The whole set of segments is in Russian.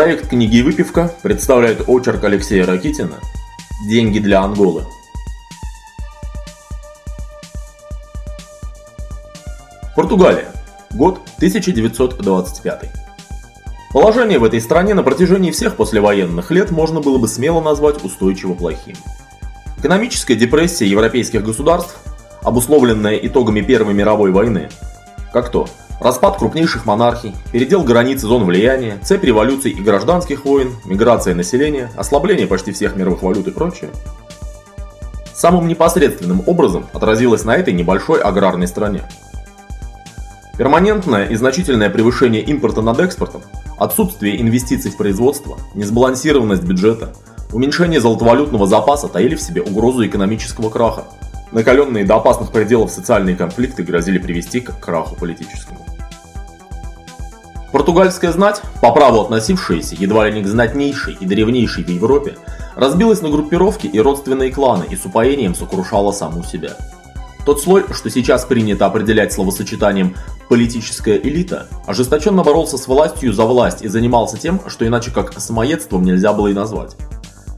Проект книги и выпивка представляет очерк Алексея Ракитина «Деньги для Анголы». Португалия. Год 1925. Положение в этой стране на протяжении всех послевоенных лет можно было бы смело назвать устойчиво плохим. Экономическая депрессия европейских государств, обусловленная итогами Первой мировой войны, как то Распад крупнейших монархий, передел границы зон влияния, цепь революций и гражданских войн, миграция населения, ослабление почти всех мировых валют и прочее. Самым непосредственным образом отразилось на этой небольшой аграрной стране. Перманентное и значительное превышение импорта над экспортом, отсутствие инвестиций в производство, несбалансированность бюджета, уменьшение золотовалютного запаса таили в себе угрозу экономического краха. Накаленные до опасных пределов социальные конфликты грозили привести к краху политическому. Португальская знать, по праву относившаяся едва ли не к знатнейшей и древнейшей в Европе, разбилась на группировки и родственные кланы и с упоением сокрушала саму себя. Тот слой, что сейчас принято определять словосочетанием «политическая элита», ожесточенно боролся с властью за власть и занимался тем, что иначе как самоедством нельзя было и назвать.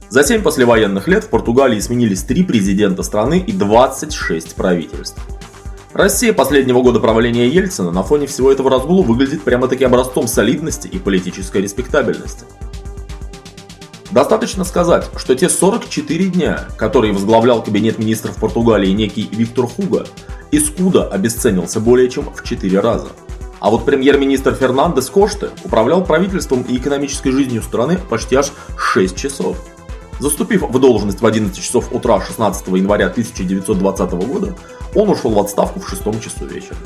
За 7 послевоенных лет в Португалии сменились 3 президента страны и 26 правительств. Россия последнего года правления Ельцина на фоне всего этого разгула выглядит прямо-таки образцом солидности и политической респектабельности. Достаточно сказать, что те 44 дня, которые возглавлял кабинет министров Португалии некий Виктор Хуга, Искуда обесценился более чем в 4 раза. А вот премьер-министр Фернандес Коште управлял правительством и экономической жизнью страны почти аж 6 часов. Заступив в должность в 11 часов утра 16 января 1920 года, он ушел в отставку в шестом часу вечера.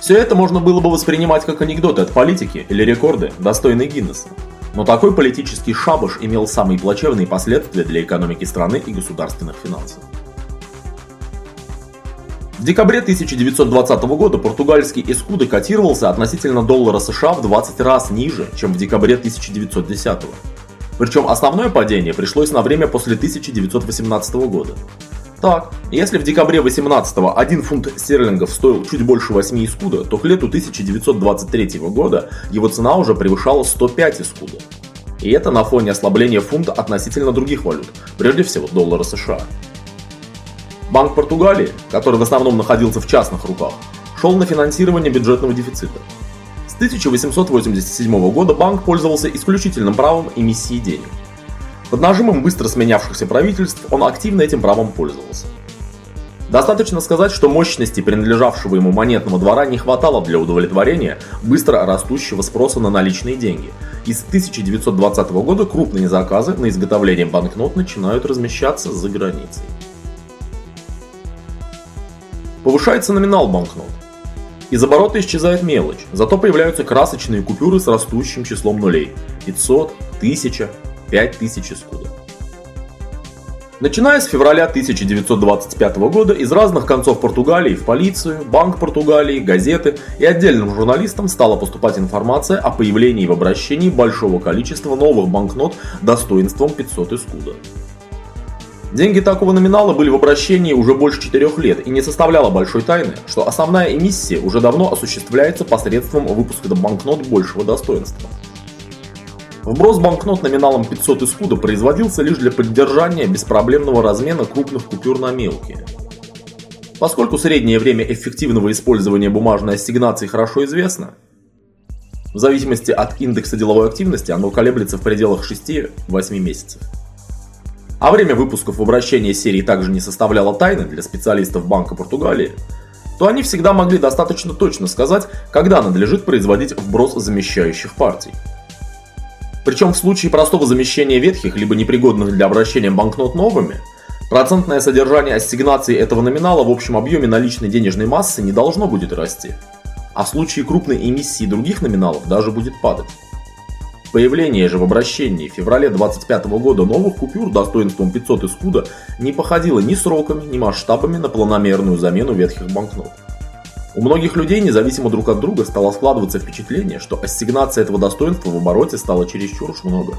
Все это можно было бы воспринимать как анекдоты от политики или рекорды, достойные Гиннесса. Но такой политический шабаш имел самые плачевные последствия для экономики страны и государственных финансов. В декабре 1920 года португальский эскудо котировался относительно доллара США в 20 раз ниже, чем в декабре 1910 Причем основное падение пришлось на время после 1918 года. Так, если в декабре 18 один фунт стерлингов стоил чуть больше 8 искуда, то к лету 1923 года его цена уже превышала 105 искуда. И это на фоне ослабления фунта относительно других валют, прежде всего доллара США. Банк Португалии, который в основном находился в частных руках, шел на финансирование бюджетного дефицита. С 1887 года банк пользовался исключительным правом эмиссии денег. Под нажимом быстро сменявшихся правительств он активно этим правом пользовался. Достаточно сказать, что мощности принадлежавшего ему монетного двора не хватало для удовлетворения быстро растущего спроса на наличные деньги. И с 1920 года крупные заказы на изготовление банкнот начинают размещаться за границей. Повышается номинал банкнот. Из оборота исчезает мелочь, зато появляются красочные купюры с растущим числом нулей. 500, 1000, 5000 искуда. Начиная с февраля 1925 года из разных концов Португалии в полицию, Банк Португалии, газеты и отдельным журналистам стала поступать информация о появлении в обращении большого количества новых банкнот достоинством 500 искуда. Деньги такого номинала были в обращении уже больше четырех лет и не составляло большой тайны, что основная эмиссия уже давно осуществляется посредством выпуска банкнот большего достоинства. Вброс банкнот номиналом 500 искуда производился лишь для поддержания беспроблемного размена крупных купюр на мелкие. Поскольку среднее время эффективного использования бумажной ассигнации хорошо известно, в зависимости от индекса деловой активности оно колеблется в пределах 6-8 месяцев а время выпусков в обращение серии также не составляло тайны для специалистов Банка Португалии, то они всегда могли достаточно точно сказать, когда надлежит производить вброс замещающих партий. Причем в случае простого замещения ветхих либо непригодных для обращения банкнот новыми, процентное содержание ассигнации этого номинала в общем объеме наличной денежной массы не должно будет расти, а в случае крупной эмиссии других номиналов даже будет падать. Появление же в обращении в феврале 25 года новых купюр достоинством 500 искуда не походило ни сроками, ни масштабами на планомерную замену ветхих банкнот. У многих людей, независимо друг от друга, стало складываться впечатление, что ассигнация этого достоинства в обороте стала чересчур уж много.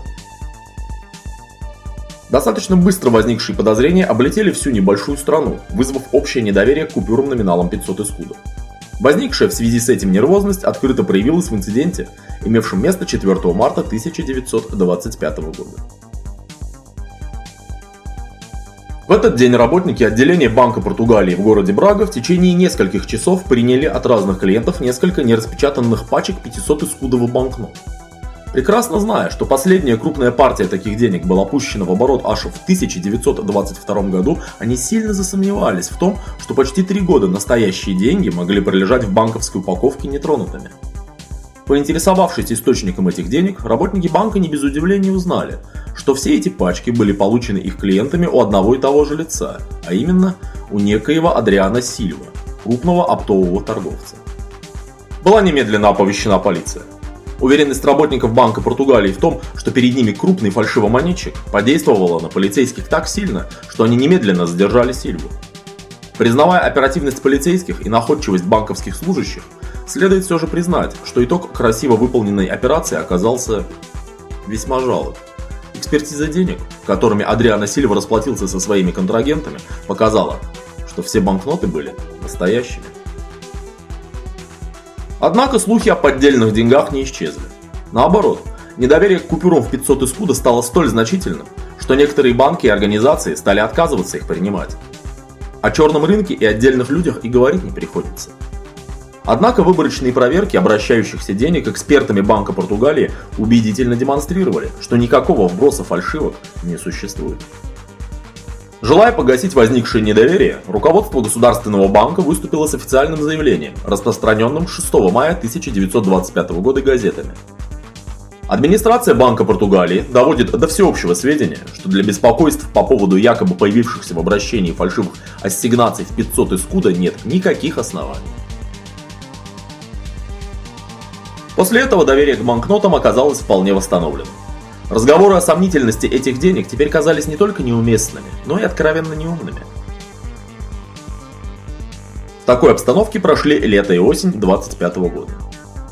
Достаточно быстро возникшие подозрения облетели всю небольшую страну, вызвав общее недоверие к купюрам номиналом 500 искуда. Возникшая в связи с этим нервозность открыто проявилась в инциденте, имевшем место 4 марта 1925 года. В этот день работники отделения Банка Португалии в городе Брага в течение нескольких часов приняли от разных клиентов несколько нераспечатанных пачек 500 искудовых банкнот. Прекрасно зная, что последняя крупная партия таких денег была пущена в оборот аж в 1922 году, они сильно засомневались в том, что почти три года настоящие деньги могли пролежать в банковской упаковке нетронутыми. Поинтересовавшись источником этих денег, работники банка не без удивления узнали, что все эти пачки были получены их клиентами у одного и того же лица, а именно у некоего Адриана Сильва, крупного оптового торговца. Была немедленно оповещена полиция. Уверенность работников Банка Португалии в том, что перед ними крупный фальшивомонетчик, подействовала на полицейских так сильно, что они немедленно задержали Сильву. Признавая оперативность полицейских и находчивость банковских служащих, следует все же признать, что итог красиво выполненной операции оказался весьма жалок. Экспертиза денег, которыми Адриано Сильва расплатился со своими контрагентами, показала, что все банкноты были настоящими. Однако слухи о поддельных деньгах не исчезли. Наоборот, недоверие к купюрам в 500 искуда стало столь значительным, что некоторые банки и организации стали отказываться их принимать. О черном рынке и отдельных людях и говорить не приходится. Однако выборочные проверки обращающихся денег экспертами Банка Португалии убедительно демонстрировали, что никакого вброса фальшивок не существует. Желая погасить возникшее недоверие, руководство Государственного банка выступило с официальным заявлением, распространенным 6 мая 1925 года газетами. Администрация Банка Португалии доводит до всеобщего сведения, что для беспокойств по поводу якобы появившихся в обращении фальшивых ассигнаций в 500 искуда нет никаких оснований. После этого доверие к банкнотам оказалось вполне восстановленным. Разговоры о сомнительности этих денег теперь казались не только неуместными, но и откровенно неумными. В такой обстановке прошли лето и осень 25 года.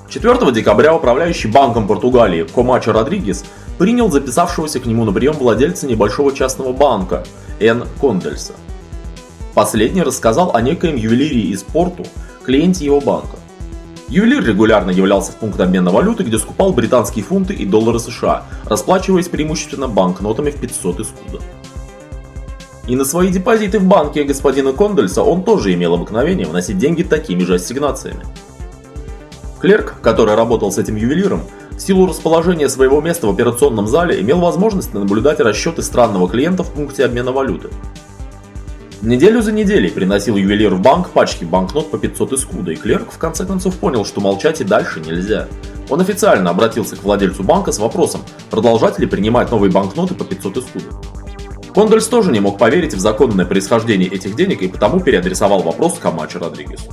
4 декабря управляющий банком Португалии Комачо Родригес принял записавшегося к нему на прием владельца небольшого частного банка Н. Кондельса. Последний рассказал о некоем ювелире из Порту, клиенте его банка. Ювелир регулярно являлся в пункт обмена валюты, где скупал британские фунты и доллары США, расплачиваясь преимущественно банкнотами в 500 искуда. И на свои депозиты в банке господина Кондельса он тоже имел обыкновение вносить деньги такими же ассигнациями. Клерк, который работал с этим ювелиром, в силу расположения своего места в операционном зале имел возможность наблюдать расчеты странного клиента в пункте обмена валюты. Неделю за неделей приносил ювелир в банк пачки банкнот по 500 искуда, и клерк в конце концов понял, что молчать и дальше нельзя. Он официально обратился к владельцу банка с вопросом, продолжать ли принимать новые банкноты по 500 искуда. Кондольс тоже не мог поверить в законное происхождение этих денег и потому переадресовал вопрос Камачо Родригесу.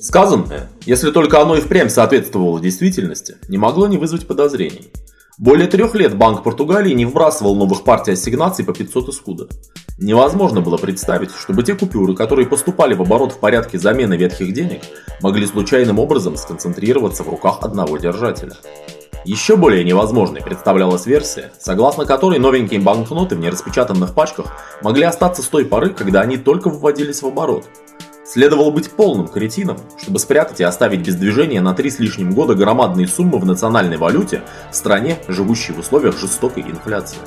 Сказанное, если только оно и впрямь соответствовало действительности, не могло не вызвать подозрений. Более трех лет Банк Португалии не вбрасывал новых партий ассигнаций по 500 искуда. Невозможно было представить, чтобы те купюры, которые поступали в оборот в порядке замены ветхих денег, могли случайным образом сконцентрироваться в руках одного держателя. Еще более невозможной представлялась версия, согласно которой новенькие банкноты в нераспечатанных пачках могли остаться с той поры, когда они только вводились в оборот – Следовало быть полным кретином, чтобы спрятать и оставить без движения на три с лишним года громадные суммы в национальной валюте в стране, живущей в условиях жестокой инфляции.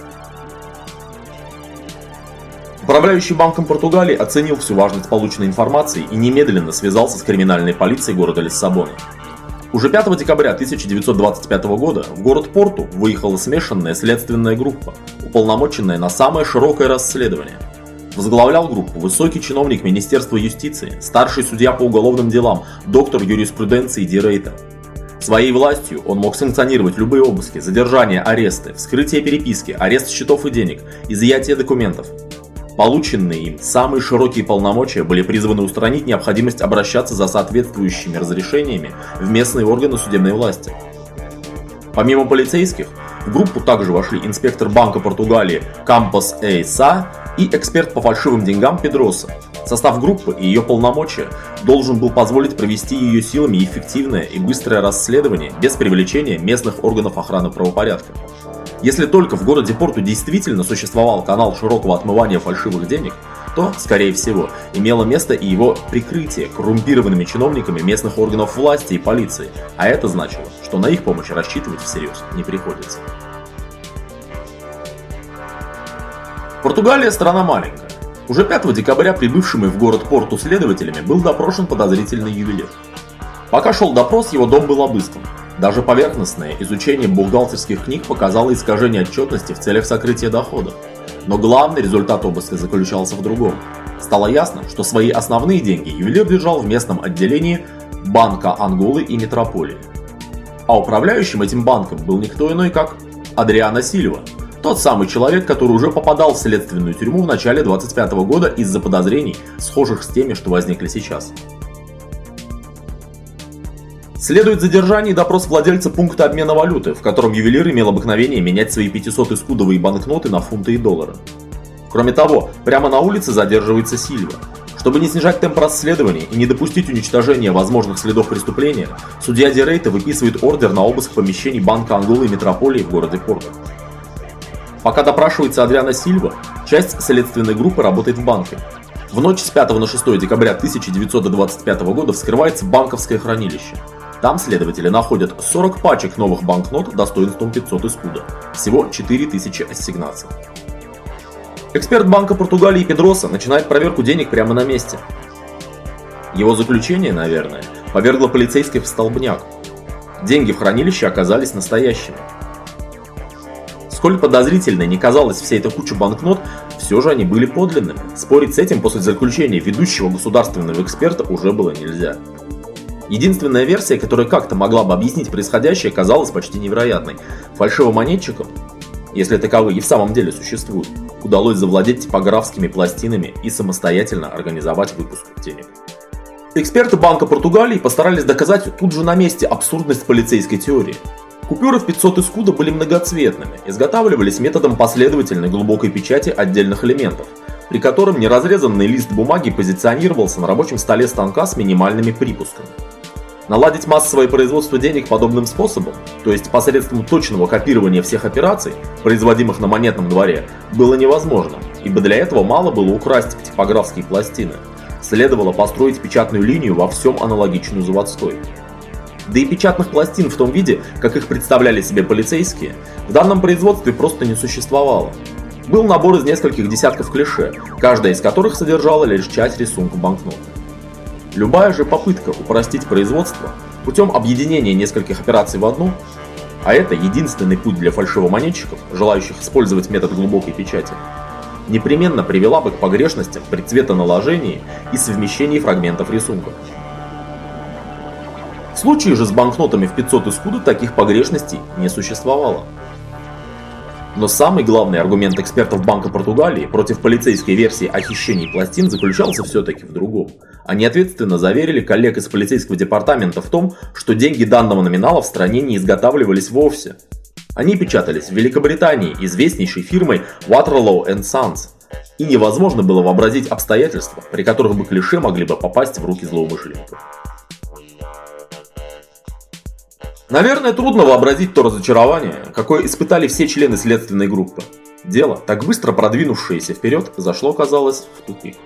Управляющий банком Португалии оценил всю важность полученной информации и немедленно связался с криминальной полицией города Лиссабона. Уже 5 декабря 1925 года в город Порту выехала смешанная следственная группа, уполномоченная на самое широкое расследование – Возглавлял группу высокий чиновник Министерства юстиции, старший судья по уголовным делам, доктор юриспруденции Дирейта. Своей властью он мог санкционировать любые обыски, задержания, аресты, вскрытие переписки, арест счетов и денег, изъятие документов. Полученные им самые широкие полномочия были призваны устранить необходимость обращаться за соответствующими разрешениями в местные органы судебной власти. Помимо полицейских, в группу также вошли инспектор Банка Португалии Кампос Эйса и эксперт по фальшивым деньгам Педроса. Состав группы и ее полномочия должен был позволить провести ее силами эффективное и быстрое расследование без привлечения местных органов охраны правопорядка. Если только в городе Порту действительно существовал канал широкого отмывания фальшивых денег, то, скорее всего, имело место и его прикрытие коррумпированными чиновниками местных органов власти и полиции, а это значило, что на их помощь рассчитывать всерьез не приходится. Португалия страна маленькая. Уже 5 декабря прибывшими в город Порту следователями был допрошен подозрительный ювелир. Пока шел допрос, его дом был обыскан. Даже поверхностное изучение бухгалтерских книг показало искажение отчетности в целях сокрытия дохода. Но главный результат обыска заключался в другом. Стало ясно, что свои основные деньги ювелир держал в местном отделении Банка Анголы и Метрополии. А управляющим этим банком был никто иной, как Адриана Сильва, тот самый человек, который уже попадал в следственную тюрьму в начале 25 года из-за подозрений, схожих с теми, что возникли сейчас. Следует задержание и допрос владельца пункта обмена валюты, в котором ювелир имел обыкновение менять свои 500-искудовые банкноты на фунты и доллары. Кроме того, прямо на улице задерживается Сильва. Чтобы не снижать темп расследования и не допустить уничтожения возможных следов преступления, судья Дирейта выписывает ордер на обыск помещений Банка Анголы и Метрополии в городе Порту. Пока допрашивается Адриана Сильва, часть следственной группы работает в банке. В ночь с 5 на 6 декабря 1925 года вскрывается банковское хранилище – там следователи находят 40 пачек новых банкнот достоинством 500 искуда. Всего 4000 ассигнаций. Эксперт Банка Португалии Педроса начинает проверку денег прямо на месте. Его заключение, наверное, повергло полицейских в столбняк. Деньги в хранилище оказались настоящими. Сколь подозрительной не казалась вся эта куча банкнот, все же они были подлинными. Спорить с этим после заключения ведущего государственного эксперта уже было нельзя. Единственная версия, которая как-то могла бы объяснить происходящее, казалась почти невероятной. Фальшивомонетчикам, если таковые и в самом деле существуют, удалось завладеть типографскими пластинами и самостоятельно организовать выпуск денег. Эксперты Банка Португалии постарались доказать тут же на месте абсурдность полицейской теории. Купюры в 500 искуда были многоцветными, изготавливались методом последовательной глубокой печати отдельных элементов, при котором неразрезанный лист бумаги позиционировался на рабочем столе станка с минимальными припусками. Наладить массовое производство денег подобным способом, то есть посредством точного копирования всех операций, производимых на монетном дворе, было невозможно, ибо для этого мало было украсть типографские пластины. Следовало построить печатную линию во всем аналогичную заводской. Да и печатных пластин в том виде, как их представляли себе полицейские, в данном производстве просто не существовало. Был набор из нескольких десятков клише, каждая из которых содержала лишь часть рисунка банкноты. Любая же попытка упростить производство путем объединения нескольких операций в одну, а это единственный путь для фальшивомонетчиков, желающих использовать метод глубокой печати, непременно привела бы к погрешностям при цветоналожении и совмещении фрагментов рисунка. В случае же с банкнотами в 500 искуда таких погрешностей не существовало. Но самый главный аргумент экспертов Банка Португалии против полицейской версии о хищении пластин заключался все-таки в другом. Они ответственно заверили коллег из полицейского департамента в том, что деньги данного номинала в стране не изготавливались вовсе. Они печатались в Великобритании известнейшей фирмой Waterloo Sons. И невозможно было вообразить обстоятельства, при которых бы клише могли бы попасть в руки злоумышленников. Наверное, трудно вообразить то разочарование, какое испытали все члены следственной группы. Дело, так быстро продвинувшееся вперед, зашло, казалось, в тупик.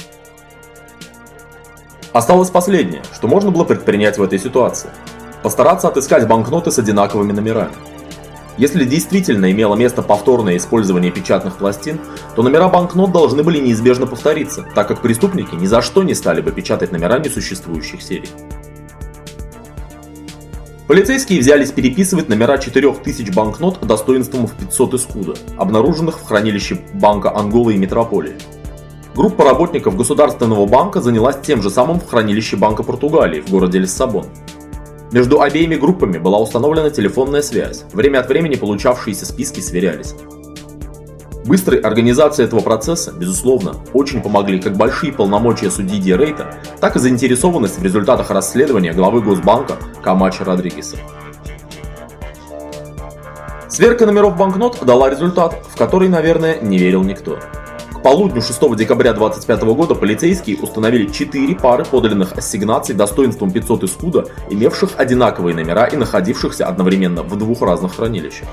Осталось последнее, что можно было предпринять в этой ситуации. Постараться отыскать банкноты с одинаковыми номерами. Если действительно имело место повторное использование печатных пластин, то номера банкнот должны были неизбежно повториться, так как преступники ни за что не стали бы печатать номера несуществующих серий. Полицейские взялись переписывать номера 4000 банкнот достоинством в 500 искуда, обнаруженных в хранилище Банка Анголы и Метрополии. Группа работников Государственного банка занялась тем же самым в хранилище Банка Португалии в городе Лиссабон. Между обеими группами была установлена телефонная связь, время от времени получавшиеся списки сверялись. Быстрой организации этого процесса, безусловно, очень помогли как большие полномочия судьи Ди Рейта, так и заинтересованность в результатах расследования главы Госбанка Камача Родригеса. Сверка номеров банкнот дала результат, в который, наверное, не верил никто. К полудню 6 декабря 2025 года полицейские установили 4 пары подлинных ассигнаций достоинством 500 искуда, имевших одинаковые номера и находившихся одновременно в двух разных хранилищах.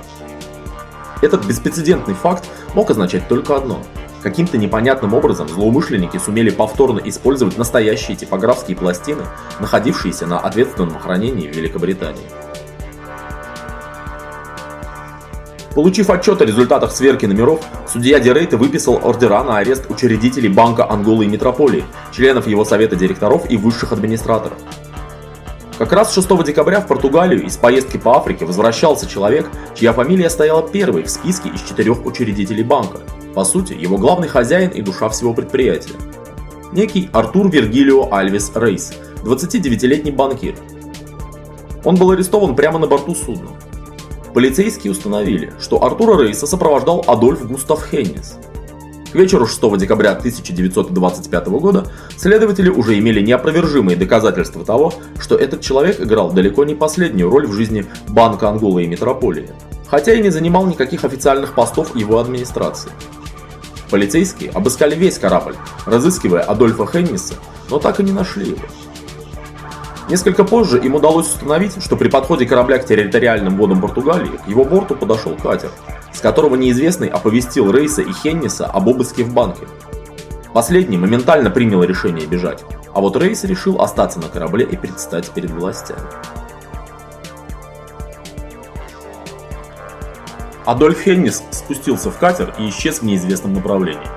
Этот беспрецедентный факт мог означать только одно. Каким-то непонятным образом злоумышленники сумели повторно использовать настоящие типографские пластины, находившиеся на ответственном хранении в Великобритании. Получив отчет о результатах сверки номеров, судья Дерейта выписал ордера на арест учредителей Банка Анголы и Метрополии, членов его совета директоров и высших администраторов. Как раз 6 декабря в Португалию из поездки по Африке возвращался человек, чья фамилия стояла первой в списке из четырех учредителей банка. По сути, его главный хозяин и душа всего предприятия. Некий Артур Вергилио Альвес Рейс, 29-летний банкир. Он был арестован прямо на борту судна. Полицейские установили, что Артура Рейса сопровождал Адольф Густав Хеннис. К вечеру 6 декабря 1925 года следователи уже имели неопровержимые доказательства того, что этот человек играл далеко не последнюю роль в жизни Банка Анголы и Метрополии, хотя и не занимал никаких официальных постов его администрации. Полицейские обыскали весь корабль, разыскивая Адольфа Хенниса, но так и не нашли его. Несколько позже им удалось установить, что при подходе корабля к территориальным водам Португалии к его борту подошел катер, с которого неизвестный оповестил Рейса и Хенниса об обыске в банке. Последний моментально принял решение бежать, а вот Рейс решил остаться на корабле и предстать перед властями. Адольф Хеннис спустился в катер и исчез в неизвестном направлении.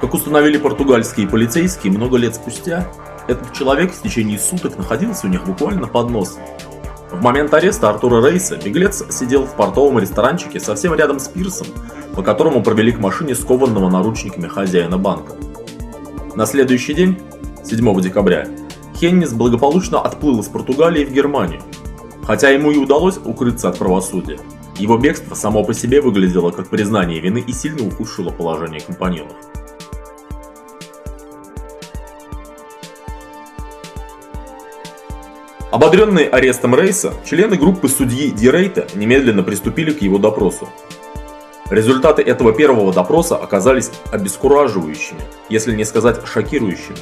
Как установили португальские полицейские много лет спустя, этот человек в течение суток находился у них буквально под носом. В момент ареста Артура Рейса беглец сидел в портовом ресторанчике совсем рядом с пирсом, по которому провели к машине скованного наручниками хозяина банка. На следующий день, 7 декабря, Хеннис благополучно отплыл из Португалии в Германию. Хотя ему и удалось укрыться от правосудия, его бегство само по себе выглядело как признание вины и сильно ухудшило положение компаньонов. Ободренные арестом Рейса, члены группы судьи Дирейта немедленно приступили к его допросу. Результаты этого первого допроса оказались обескураживающими, если не сказать шокирующими.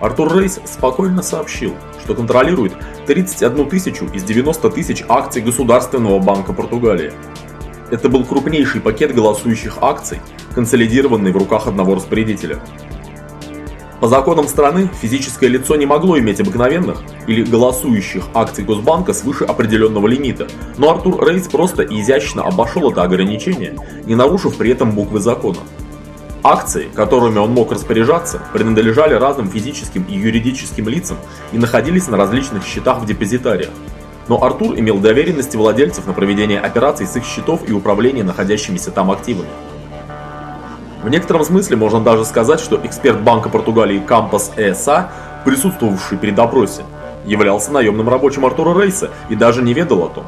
Артур Рейс спокойно сообщил, что контролирует 31 тысячу из 90 тысяч акций Государственного банка Португалии. Это был крупнейший пакет голосующих акций, консолидированный в руках одного распорядителя. По законам страны физическое лицо не могло иметь обыкновенных или голосующих акций Госбанка свыше определенного лимита, но Артур Рейс просто изящно обошел это ограничение, не нарушив при этом буквы закона. Акции, которыми он мог распоряжаться, принадлежали разным физическим и юридическим лицам и находились на различных счетах в депозитариях. Но Артур имел доверенности владельцев на проведение операций с их счетов и управление находящимися там активами. В некотором смысле можно даже сказать, что эксперт Банка Португалии Кампас ЭСА, присутствовавший при допросе, являлся наемным рабочим Артура Рейса и даже не ведал о том.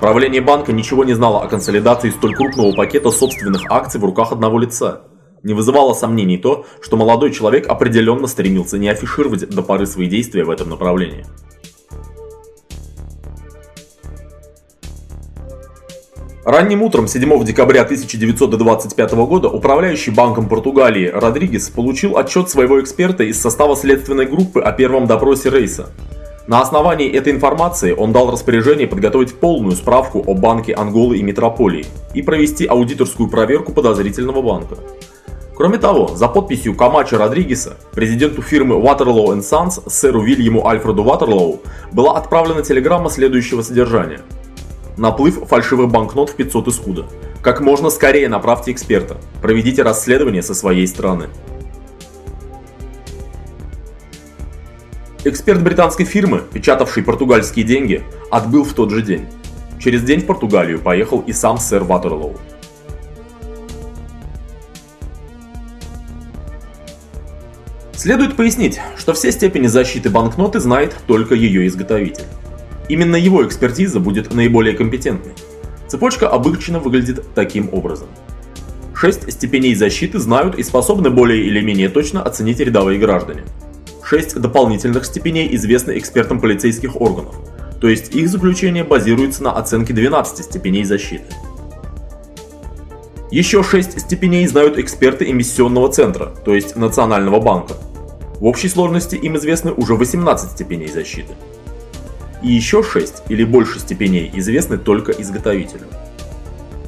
Правление банка ничего не знало о консолидации столь крупного пакета собственных акций в руках одного лица. Не вызывало сомнений то, что молодой человек определенно стремился не афишировать до поры свои действия в этом направлении. Ранним утром 7 декабря 1925 года управляющий банком Португалии Родригес получил отчет своего эксперта из состава следственной группы о первом допросе Рейса. На основании этой информации он дал распоряжение подготовить полную справку о банке Анголы и Метрополии и провести аудиторскую проверку подозрительного банка. Кроме того, за подписью Камача Родригеса, президенту фирмы Waterloo Sons, сэру Вильяму Альфреду Ватерлоу, была отправлена телеграмма следующего содержания – Наплыв фальшивых банкнот в 500 искуда. Как можно скорее направьте эксперта. Проведите расследование со своей стороны. Эксперт британской фирмы, печатавший португальские деньги, отбыл в тот же день. Через день в Португалию поехал и сам сэр Ватерлоу. Следует пояснить, что все степени защиты банкноты знает только ее изготовитель. Именно его экспертиза будет наиболее компетентной. Цепочка обычно выглядит таким образом. Шесть степеней защиты знают и способны более или менее точно оценить рядовые граждане. Шесть дополнительных степеней известны экспертам полицейских органов, то есть их заключение базируется на оценке 12 степеней защиты. Еще 6 степеней знают эксперты эмиссионного центра, то есть Национального банка. В общей сложности им известны уже 18 степеней защиты и еще 6 или больше степеней известны только изготовителю.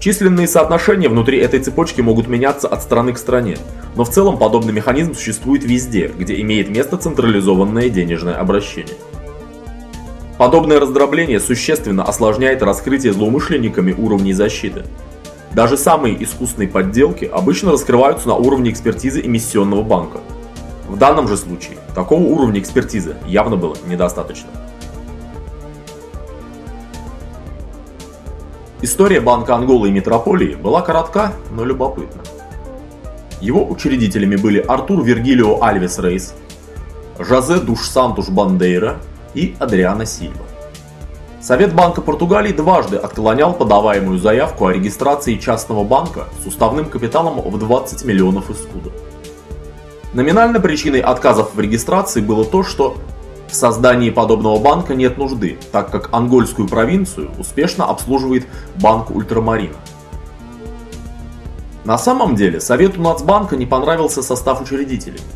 Численные соотношения внутри этой цепочки могут меняться от страны к стране, но в целом подобный механизм существует везде, где имеет место централизованное денежное обращение. Подобное раздробление существенно осложняет раскрытие злоумышленниками уровней защиты. Даже самые искусные подделки обычно раскрываются на уровне экспертизы эмиссионного банка. В данном же случае такого уровня экспертизы явно было недостаточно. История Банка Анголы и Метрополии была коротка, но любопытна. Его учредителями были Артур Вергилио Альвес Рейс, Жозе Душ Сантуш Бандейра и Адриана Сильва. Совет Банка Португалии дважды отклонял подаваемую заявку о регистрации частного банка с уставным капиталом в 20 миллионов искуда. Номинальной причиной отказов в регистрации было то, что в создании подобного банка нет нужды, так как Ангольскую провинцию успешно обслуживает Банк Ультрамарина. На самом деле, Совету Нацбанка не понравился состав учредителей –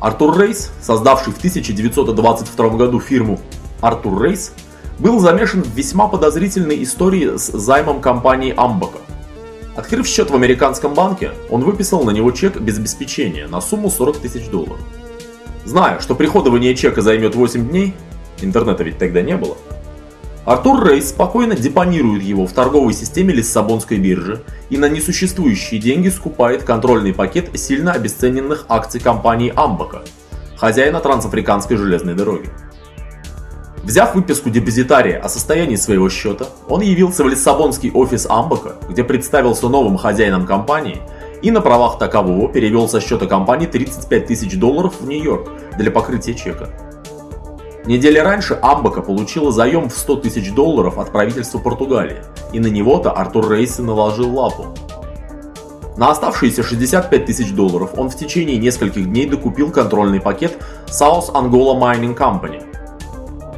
Артур Рейс, создавший в 1922 году фирму Артур Рейс, был замешан в весьма подозрительной истории с займом компании Амбака. Открыв счет в американском банке, он выписал на него чек без обеспечения на сумму 40 тысяч долларов. Зная, что приходование чека займет 8 дней, интернета ведь тогда не было, Артур Рейс спокойно депонирует его в торговой системе Лиссабонской биржи и на несуществующие деньги скупает контрольный пакет сильно обесцененных акций компании Амбака, хозяина трансафриканской железной дороги. Взяв выписку депозитария о состоянии своего счета, он явился в Лиссабонский офис Амбака, где представился новым хозяином компании и на правах такового перевел со счета компании 35 тысяч долларов в Нью-Йорк для покрытия чека. Недели раньше Амбака получила заем в 100 тысяч долларов от правительства Португалии, и на него-то Артур Рейси наложил лапу. На оставшиеся 65 тысяч долларов он в течение нескольких дней докупил контрольный пакет South Angola Mining Company.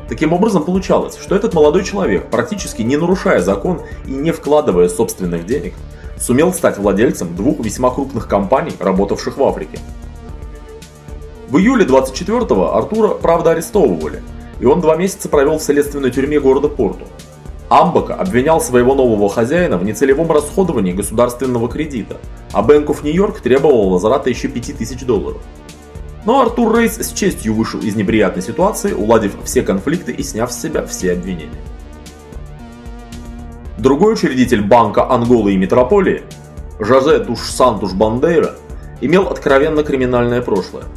Таким образом получалось, что этот молодой человек, практически не нарушая закон и не вкладывая собственных денег, сумел стать владельцем двух весьма крупных компаний, работавших в Африке. В июле 24-го Артура, правда, арестовывали, и он два месяца провел в следственной тюрьме города Порту. Амбака обвинял своего нового хозяина в нецелевом расходовании государственного кредита, а Bank of New York требовал возврата еще 5000 долларов. Но Артур Рейс с честью вышел из неприятной ситуации, уладив все конфликты и сняв с себя все обвинения. Другой учредитель банка Анголы и Метрополии, Жозе Туш Сантуш Бандейра, имел откровенно криминальное прошлое –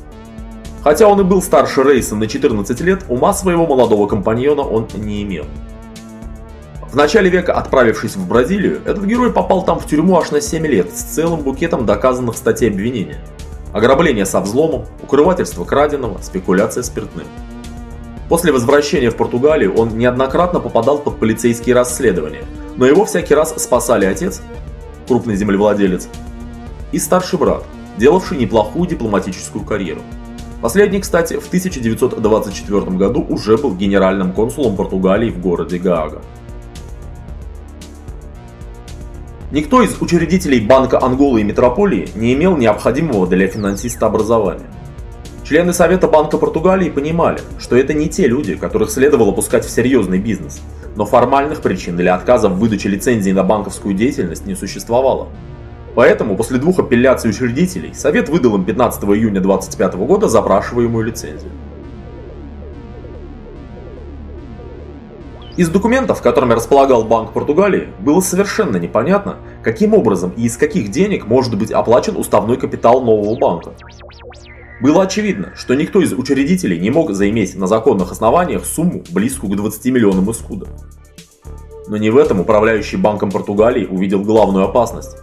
Хотя он и был старше Рейса на 14 лет, ума своего молодого компаньона он не имел. В начале века, отправившись в Бразилию, этот герой попал там в тюрьму аж на 7 лет с целым букетом доказанных статей обвинения. Ограбление со взломом, укрывательство краденого, спекуляция спиртным. После возвращения в Португалию он неоднократно попадал под полицейские расследования, но его всякий раз спасали отец, крупный землевладелец, и старший брат, делавший неплохую дипломатическую карьеру. Последний, кстати, в 1924 году уже был генеральным консулом Португалии в городе Гаага. Никто из учредителей Банка Анголы и Метрополии не имел необходимого для финансиста образования. Члены Совета Банка Португалии понимали, что это не те люди, которых следовало пускать в серьезный бизнес, но формальных причин для отказа в выдаче лицензии на банковскую деятельность не существовало. Поэтому после двух апелляций учредителей Совет выдал им 15 июня 2025 года запрашиваемую лицензию. Из документов, которыми располагал Банк Португалии, было совершенно непонятно, каким образом и из каких денег может быть оплачен уставной капитал нового банка. Было очевидно, что никто из учредителей не мог заиметь на законных основаниях сумму, близкую к 20 миллионам искуда. Но не в этом управляющий Банком Португалии увидел главную опасность.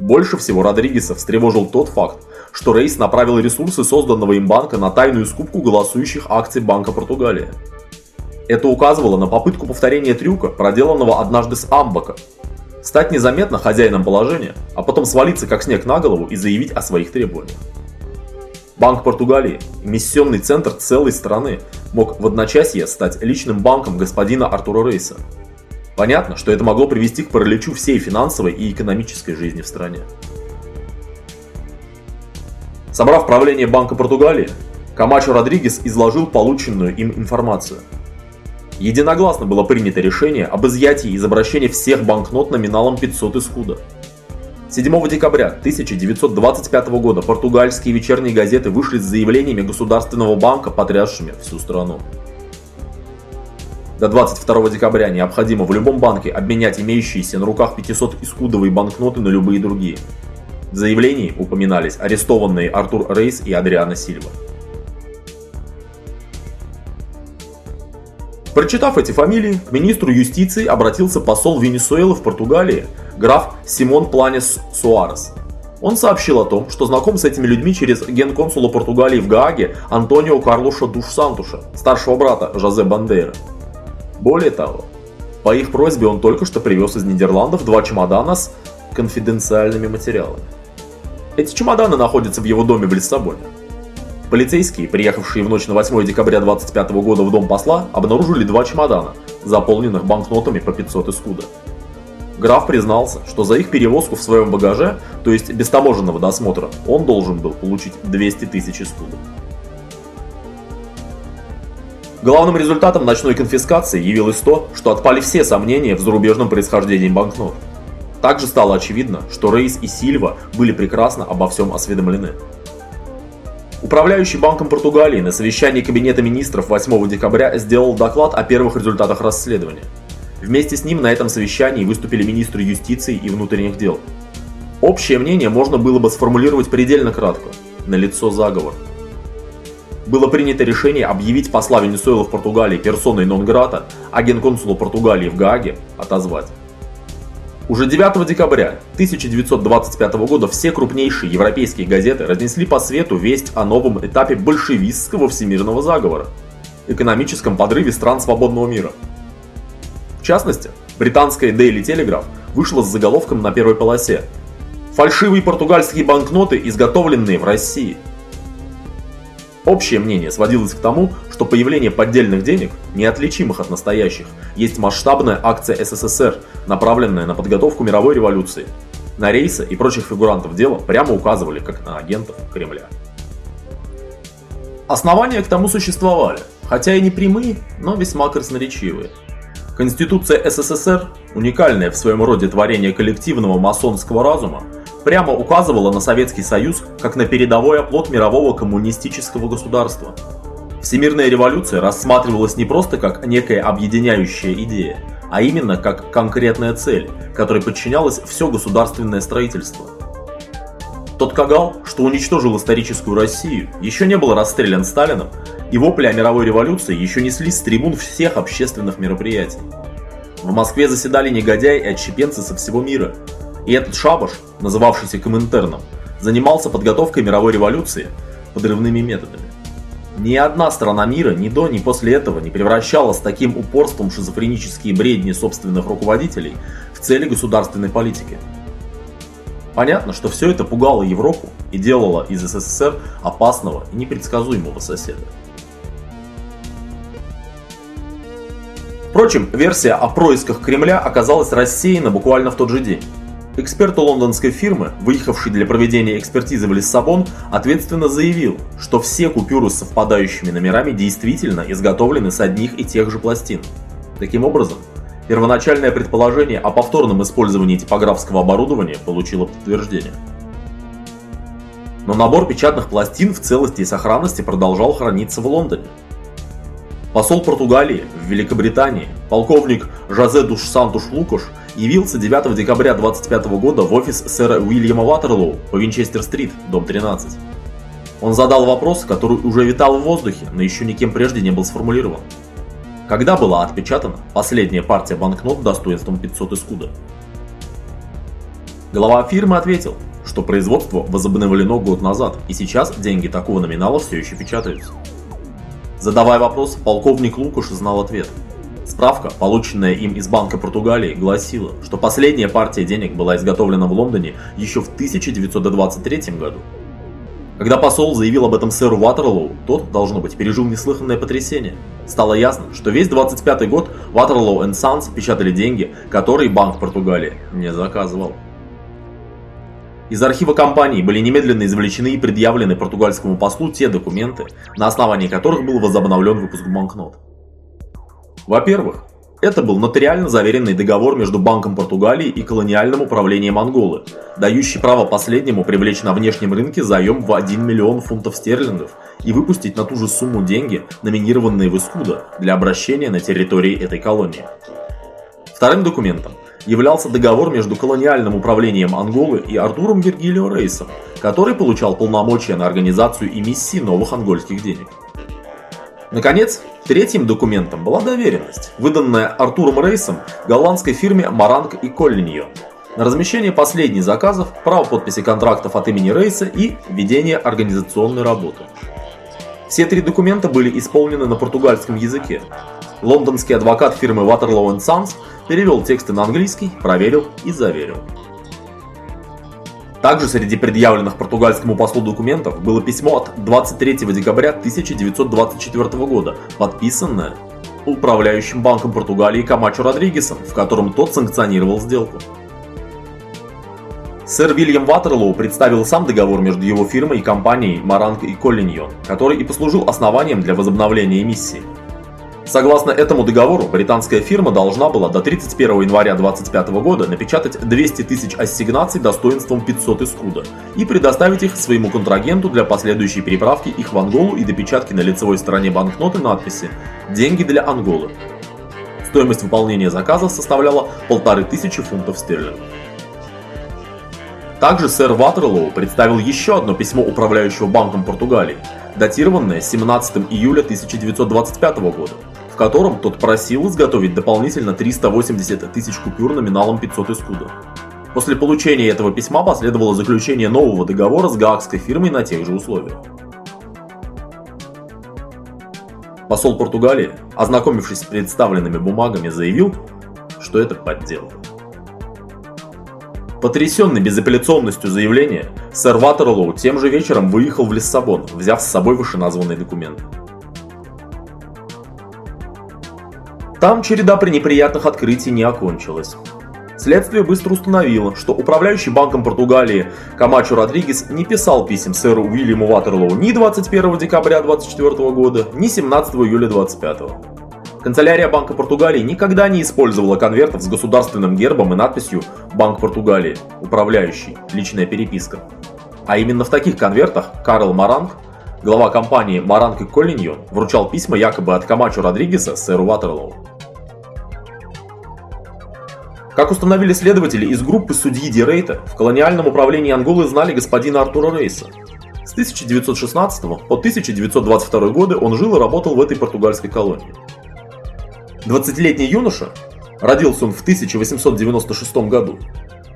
Больше всего Родригеса встревожил тот факт, что Рейс направил ресурсы созданного им банка на тайную скупку голосующих акций Банка Португалия. Это указывало на попытку повторения трюка, проделанного однажды с Амбака. Стать незаметно хозяином положения, а потом свалиться как снег на голову и заявить о своих требованиях. Банк Португалии, миссионный центр целой страны, мог в одночасье стать личным банком господина Артура Рейса, Понятно, что это могло привести к параличу всей финансовой и экономической жизни в стране. Собрав правление Банка Португалии, Камачо Родригес изложил полученную им информацию. единогласно было принято решение об изъятии из обращения всех банкнот номиналом 500 искуда. 7 декабря 1925 года португальские вечерние газеты вышли с заявлениями Государственного банка, потрясшими всю страну. До 22 декабря необходимо в любом банке обменять имеющиеся на руках 500 искудовые банкноты на любые другие. В заявлении упоминались арестованные Артур Рейс и Адриана Сильва. Прочитав эти фамилии, к министру юстиции обратился посол Венесуэлы в Португалии, граф Симон Планес Суарес. Он сообщил о том, что знаком с этими людьми через генконсула Португалии в Гааге Антонио Карлуша Душ Сантуша, старшего брата Жозе Бандейра. Более того, по их просьбе он только что привез из Нидерландов два чемодана с конфиденциальными материалами. Эти чемоданы находятся в его доме в Лиссабоне. Полицейские, приехавшие в ночь на 8 декабря 25 года в дом посла, обнаружили два чемодана, заполненных банкнотами по 500 искуда. Граф признался, что за их перевозку в своем багаже, то есть без таможенного досмотра, он должен был получить 200 тысяч искудов. Главным результатом ночной конфискации явилось то, что отпали все сомнения в зарубежном происхождении банкнот. Также стало очевидно, что Рейс и Сильва были прекрасно обо всем осведомлены. Управляющий Банком Португалии на совещании Кабинета министров 8 декабря сделал доклад о первых результатах расследования. Вместе с ним на этом совещании выступили министры юстиции и внутренних дел. Общее мнение можно было бы сформулировать предельно кратко. На лицо заговор. Было принято решение объявить посла Венесуэлы в Португалии персоной нон-грата, а генконсула Португалии в Гааге отозвать. Уже 9 декабря 1925 года все крупнейшие европейские газеты разнесли по свету весть о новом этапе большевистского всемирного заговора – экономическом подрыве стран свободного мира. В частности, британская Daily Telegraph вышла с заголовком на первой полосе «Фальшивые португальские банкноты, изготовленные в России – Общее мнение сводилось к тому, что появление поддельных денег, неотличимых от настоящих, есть масштабная акция СССР, направленная на подготовку мировой революции. На рейсы и прочих фигурантов дела прямо указывали как на агентов Кремля. Основания к тому существовали, хотя и не прямые, но весьма красноречивые. Конституция СССР, уникальное в своем роде творение коллективного масонского разума, прямо указывала на Советский Союз как на передовой оплот мирового коммунистического государства. Всемирная революция рассматривалась не просто как некая объединяющая идея, а именно как конкретная цель, которой подчинялось все государственное строительство. Тот Кагал, что уничтожил историческую Россию, еще не был расстрелян Сталином, и вопли о мировой революции еще неслись с трибун всех общественных мероприятий. В Москве заседали негодяи и отщепенцы со всего мира, и этот шабаш, называвшийся Коминтерном, занимался подготовкой мировой революции подрывными методами. Ни одна страна мира ни до, ни после этого не превращала с таким упорством шизофренические бредни собственных руководителей в цели государственной политики. Понятно, что все это пугало Европу и делало из СССР опасного и непредсказуемого соседа. Впрочем, версия о происках Кремля оказалась рассеяна буквально в тот же день. Эксперт лондонской фирмы, выехавший для проведения экспертизы в Лиссабон, ответственно заявил, что все купюры с совпадающими номерами действительно изготовлены с одних и тех же пластин. Таким образом, первоначальное предположение о повторном использовании типографского оборудования получило подтверждение. Но набор печатных пластин в целости и сохранности продолжал храниться в Лондоне. Посол Португалии в Великобритании, полковник Жозе Душ Сантуш Лукаш, явился 9 декабря 25 года в офис сэра Уильяма Ватерлоу по Винчестер-стрит, дом 13. Он задал вопрос, который уже витал в воздухе, но еще никем прежде не был сформулирован. Когда была отпечатана последняя партия банкнот достоинством 500 искуда? Глава фирмы ответил, что производство возобновлено год назад, и сейчас деньги такого номинала все еще печатаются. Задавая вопрос, полковник Лукаш знал ответ. Справка, полученная им из Банка Португалии, гласила, что последняя партия денег была изготовлена в Лондоне еще в 1923 году. Когда посол заявил об этом сэру Ватерлоу, тот, должно быть, пережил неслыханное потрясение. Стало ясно, что весь 25 год Ватерлоу Sons печатали деньги, которые Банк Португалии не заказывал. Из архива компании были немедленно извлечены и предъявлены португальскому послу те документы, на основании которых был возобновлен выпуск банкнот. Во-первых, это был нотариально заверенный договор между Банком Португалии и колониальным управлением Анголы, дающий право последнему привлечь на внешнем рынке заем в 1 миллион фунтов стерлингов и выпустить на ту же сумму деньги, номинированные в Искуда, для обращения на территории этой колонии. Вторым документом являлся договор между колониальным управлением Анголы и Артуром Вергилио Рейсом, который получал полномочия на организацию эмиссии новых ангольских денег. Наконец, третьим документом была доверенность, выданная Артуром Рейсом голландской фирме Маранг и Коллиньо на размещение последних заказов, право подписи контрактов от имени Рейса и ведение организационной работы. Все три документа были исполнены на португальском языке. Лондонский адвокат фирмы Waterloo Sons перевел тексты на английский, проверил и заверил. Также среди предъявленных португальскому послу документов было письмо от 23 декабря 1924 года, подписанное управляющим банком Португалии Камачо Родригесом, в котором тот санкционировал сделку. Сэр Вильям Ватерлоу представил сам договор между его фирмой и компанией Маранг и Коллиньон, который и послужил основанием для возобновления эмиссии. Согласно этому договору, британская фирма должна была до 31 января 2025 года напечатать 200 тысяч ассигнаций достоинством 500 искуда и предоставить их своему контрагенту для последующей переправки их в Анголу и допечатки на лицевой стороне банкноты надписи «Деньги для Анголы». Стоимость выполнения заказа составляла 1500 фунтов стерлингов. Также сэр Ватерлоу представил еще одно письмо управляющего банком Португалии, датированное 17 июля 1925 года, в котором тот просил изготовить дополнительно 380 тысяч купюр номиналом 500 искуда. После получения этого письма последовало заключение нового договора с гаагской фирмой на тех же условиях. Посол Португалии, ознакомившись с представленными бумагами, заявил, что это подделка. Потрясенный безапелляционностью заявления, сэр Ватерлоу тем же вечером выехал в Лиссабон, взяв с собой вышеназванный документ. Там череда пренеприятных открытий не окончилась. Следствие быстро установило, что управляющий банком Португалии Камачо Родригес не писал писем сэру Уильяму Ватерлоу ни 21 декабря 24 года, ни 17 июля 25. Канцелярия Банка Португалии никогда не использовала конвертов с государственным гербом и надписью «Банк Португалии. Управляющий. Личная переписка». А именно в таких конвертах Карл Маранг, глава компании Маранг и Коллиньо, вручал письма якобы от Камачо Родригеса сэру Ватерлоу. Как установили следователи из группы судьи Дирейта, в колониальном управлении Анголы знали господина Артура Рейса. С 1916 по 1922 годы он жил и работал в этой португальской колонии. 20-летний юноша, родился он в 1896 году,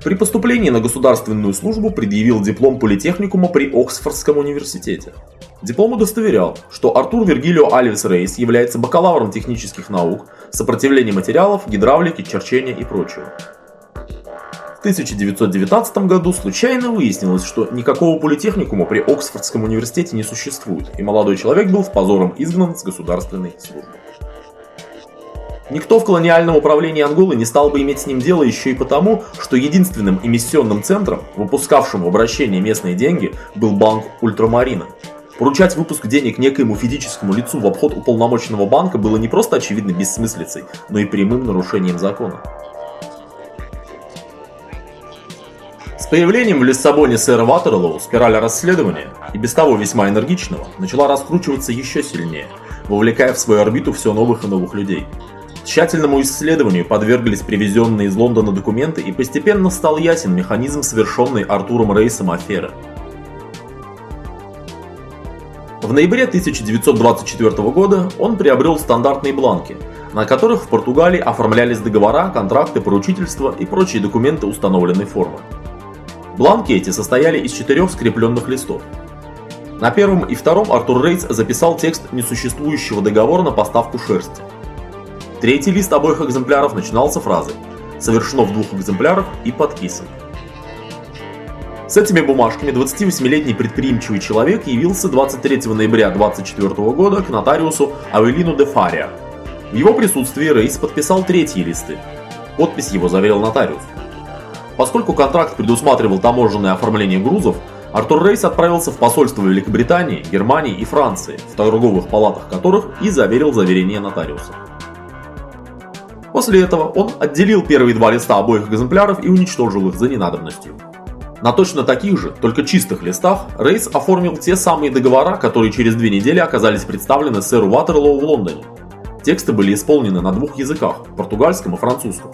при поступлении на государственную службу предъявил диплом политехникума при Оксфордском университете. Диплом удостоверял, что Артур Вергилио Альвес Рейс является бакалавром технических наук, сопротивления материалов, гидравлики, черчения и прочего. В 1919 году случайно выяснилось, что никакого политехникума при Оксфордском университете не существует, и молодой человек был с позором изгнан с государственной службы. Никто в колониальном управлении Анголы не стал бы иметь с ним дело еще и потому, что единственным эмиссионным центром, выпускавшим в обращение местные деньги, был банк Ультрамарина. Поручать выпуск денег некоему физическому лицу в обход уполномоченного банка было не просто очевидной бессмыслицей, но и прямым нарушением закона. С появлением в Лиссабоне сэра Ватерлоу спираль расследования, и без того весьма энергичного, начала раскручиваться еще сильнее, вовлекая в свою орбиту все новых и новых людей – Тщательному исследованию подверглись привезенные из Лондона документы и постепенно стал ясен механизм совершенной Артуром Рейсом аферы. В ноябре 1924 года он приобрел стандартные бланки, на которых в Португалии оформлялись договора, контракты, поручительства и прочие документы установленной формы. Бланки эти состояли из четырех скрепленных листов. На первом и втором Артур Рейс записал текст несуществующего договора на поставку шерсти – Третий лист обоих экземпляров начинался фразой «Совершено в двух экземплярах и подписан». С этими бумажками 28-летний предприимчивый человек явился 23 ноября 2024 года к нотариусу Авелину де Фария. В его присутствии Рейс подписал третьи листы. Подпись его заверил нотариус. Поскольку контракт предусматривал таможенное оформление грузов, Артур Рейс отправился в посольство Великобритании, Германии и Франции, в торговых палатах которых и заверил заверение нотариуса. После этого он отделил первые два листа обоих экземпляров и уничтожил их за ненадобностью. На точно таких же, только чистых листах, Рейс оформил те самые договора, которые через две недели оказались представлены сэру Ватерлоу в Лондоне. Тексты были исполнены на двух языках – португальском и французском.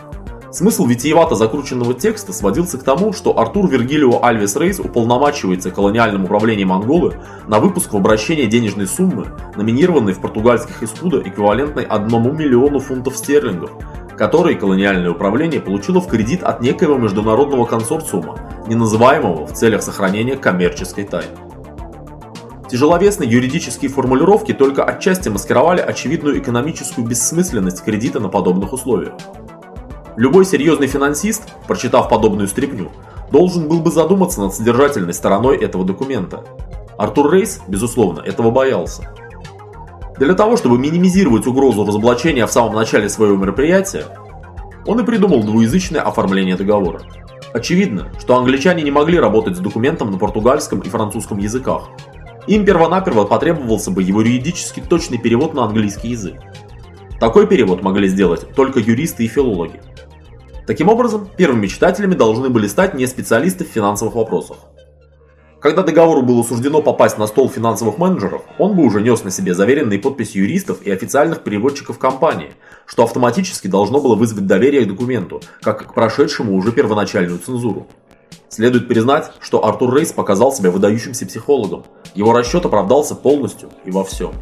Смысл витиевато закрученного текста сводился к тому, что Артур Вергилио Альвес Рейс уполномачивается колониальным управлением Анголы на выпуск в обращение денежной суммы, номинированной в португальских искуда эквивалентной 1 миллиону фунтов стерлингов, которые колониальное управление получило в кредит от некоего международного консорциума, не называемого в целях сохранения коммерческой тайны. Тяжеловесные юридические формулировки только отчасти маскировали очевидную экономическую бессмысленность кредита на подобных условиях. Любой серьезный финансист, прочитав подобную стряпню, должен был бы задуматься над содержательной стороной этого документа. Артур Рейс, безусловно, этого боялся. Для того, чтобы минимизировать угрозу разоблачения в самом начале своего мероприятия, он и придумал двуязычное оформление договора. Очевидно, что англичане не могли работать с документом на португальском и французском языках. Им первонаперво потребовался бы его юридически точный перевод на английский язык. Такой перевод могли сделать только юристы и филологи. Таким образом, первыми читателями должны были стать не специалисты в финансовых вопросах. Когда договору было суждено попасть на стол финансовых менеджеров, он бы уже нес на себе заверенные подписи юристов и официальных переводчиков компании, что автоматически должно было вызвать доверие к документу, как к прошедшему уже первоначальную цензуру. Следует признать, что Артур Рейс показал себя выдающимся психологом. Его расчет оправдался полностью и во всем.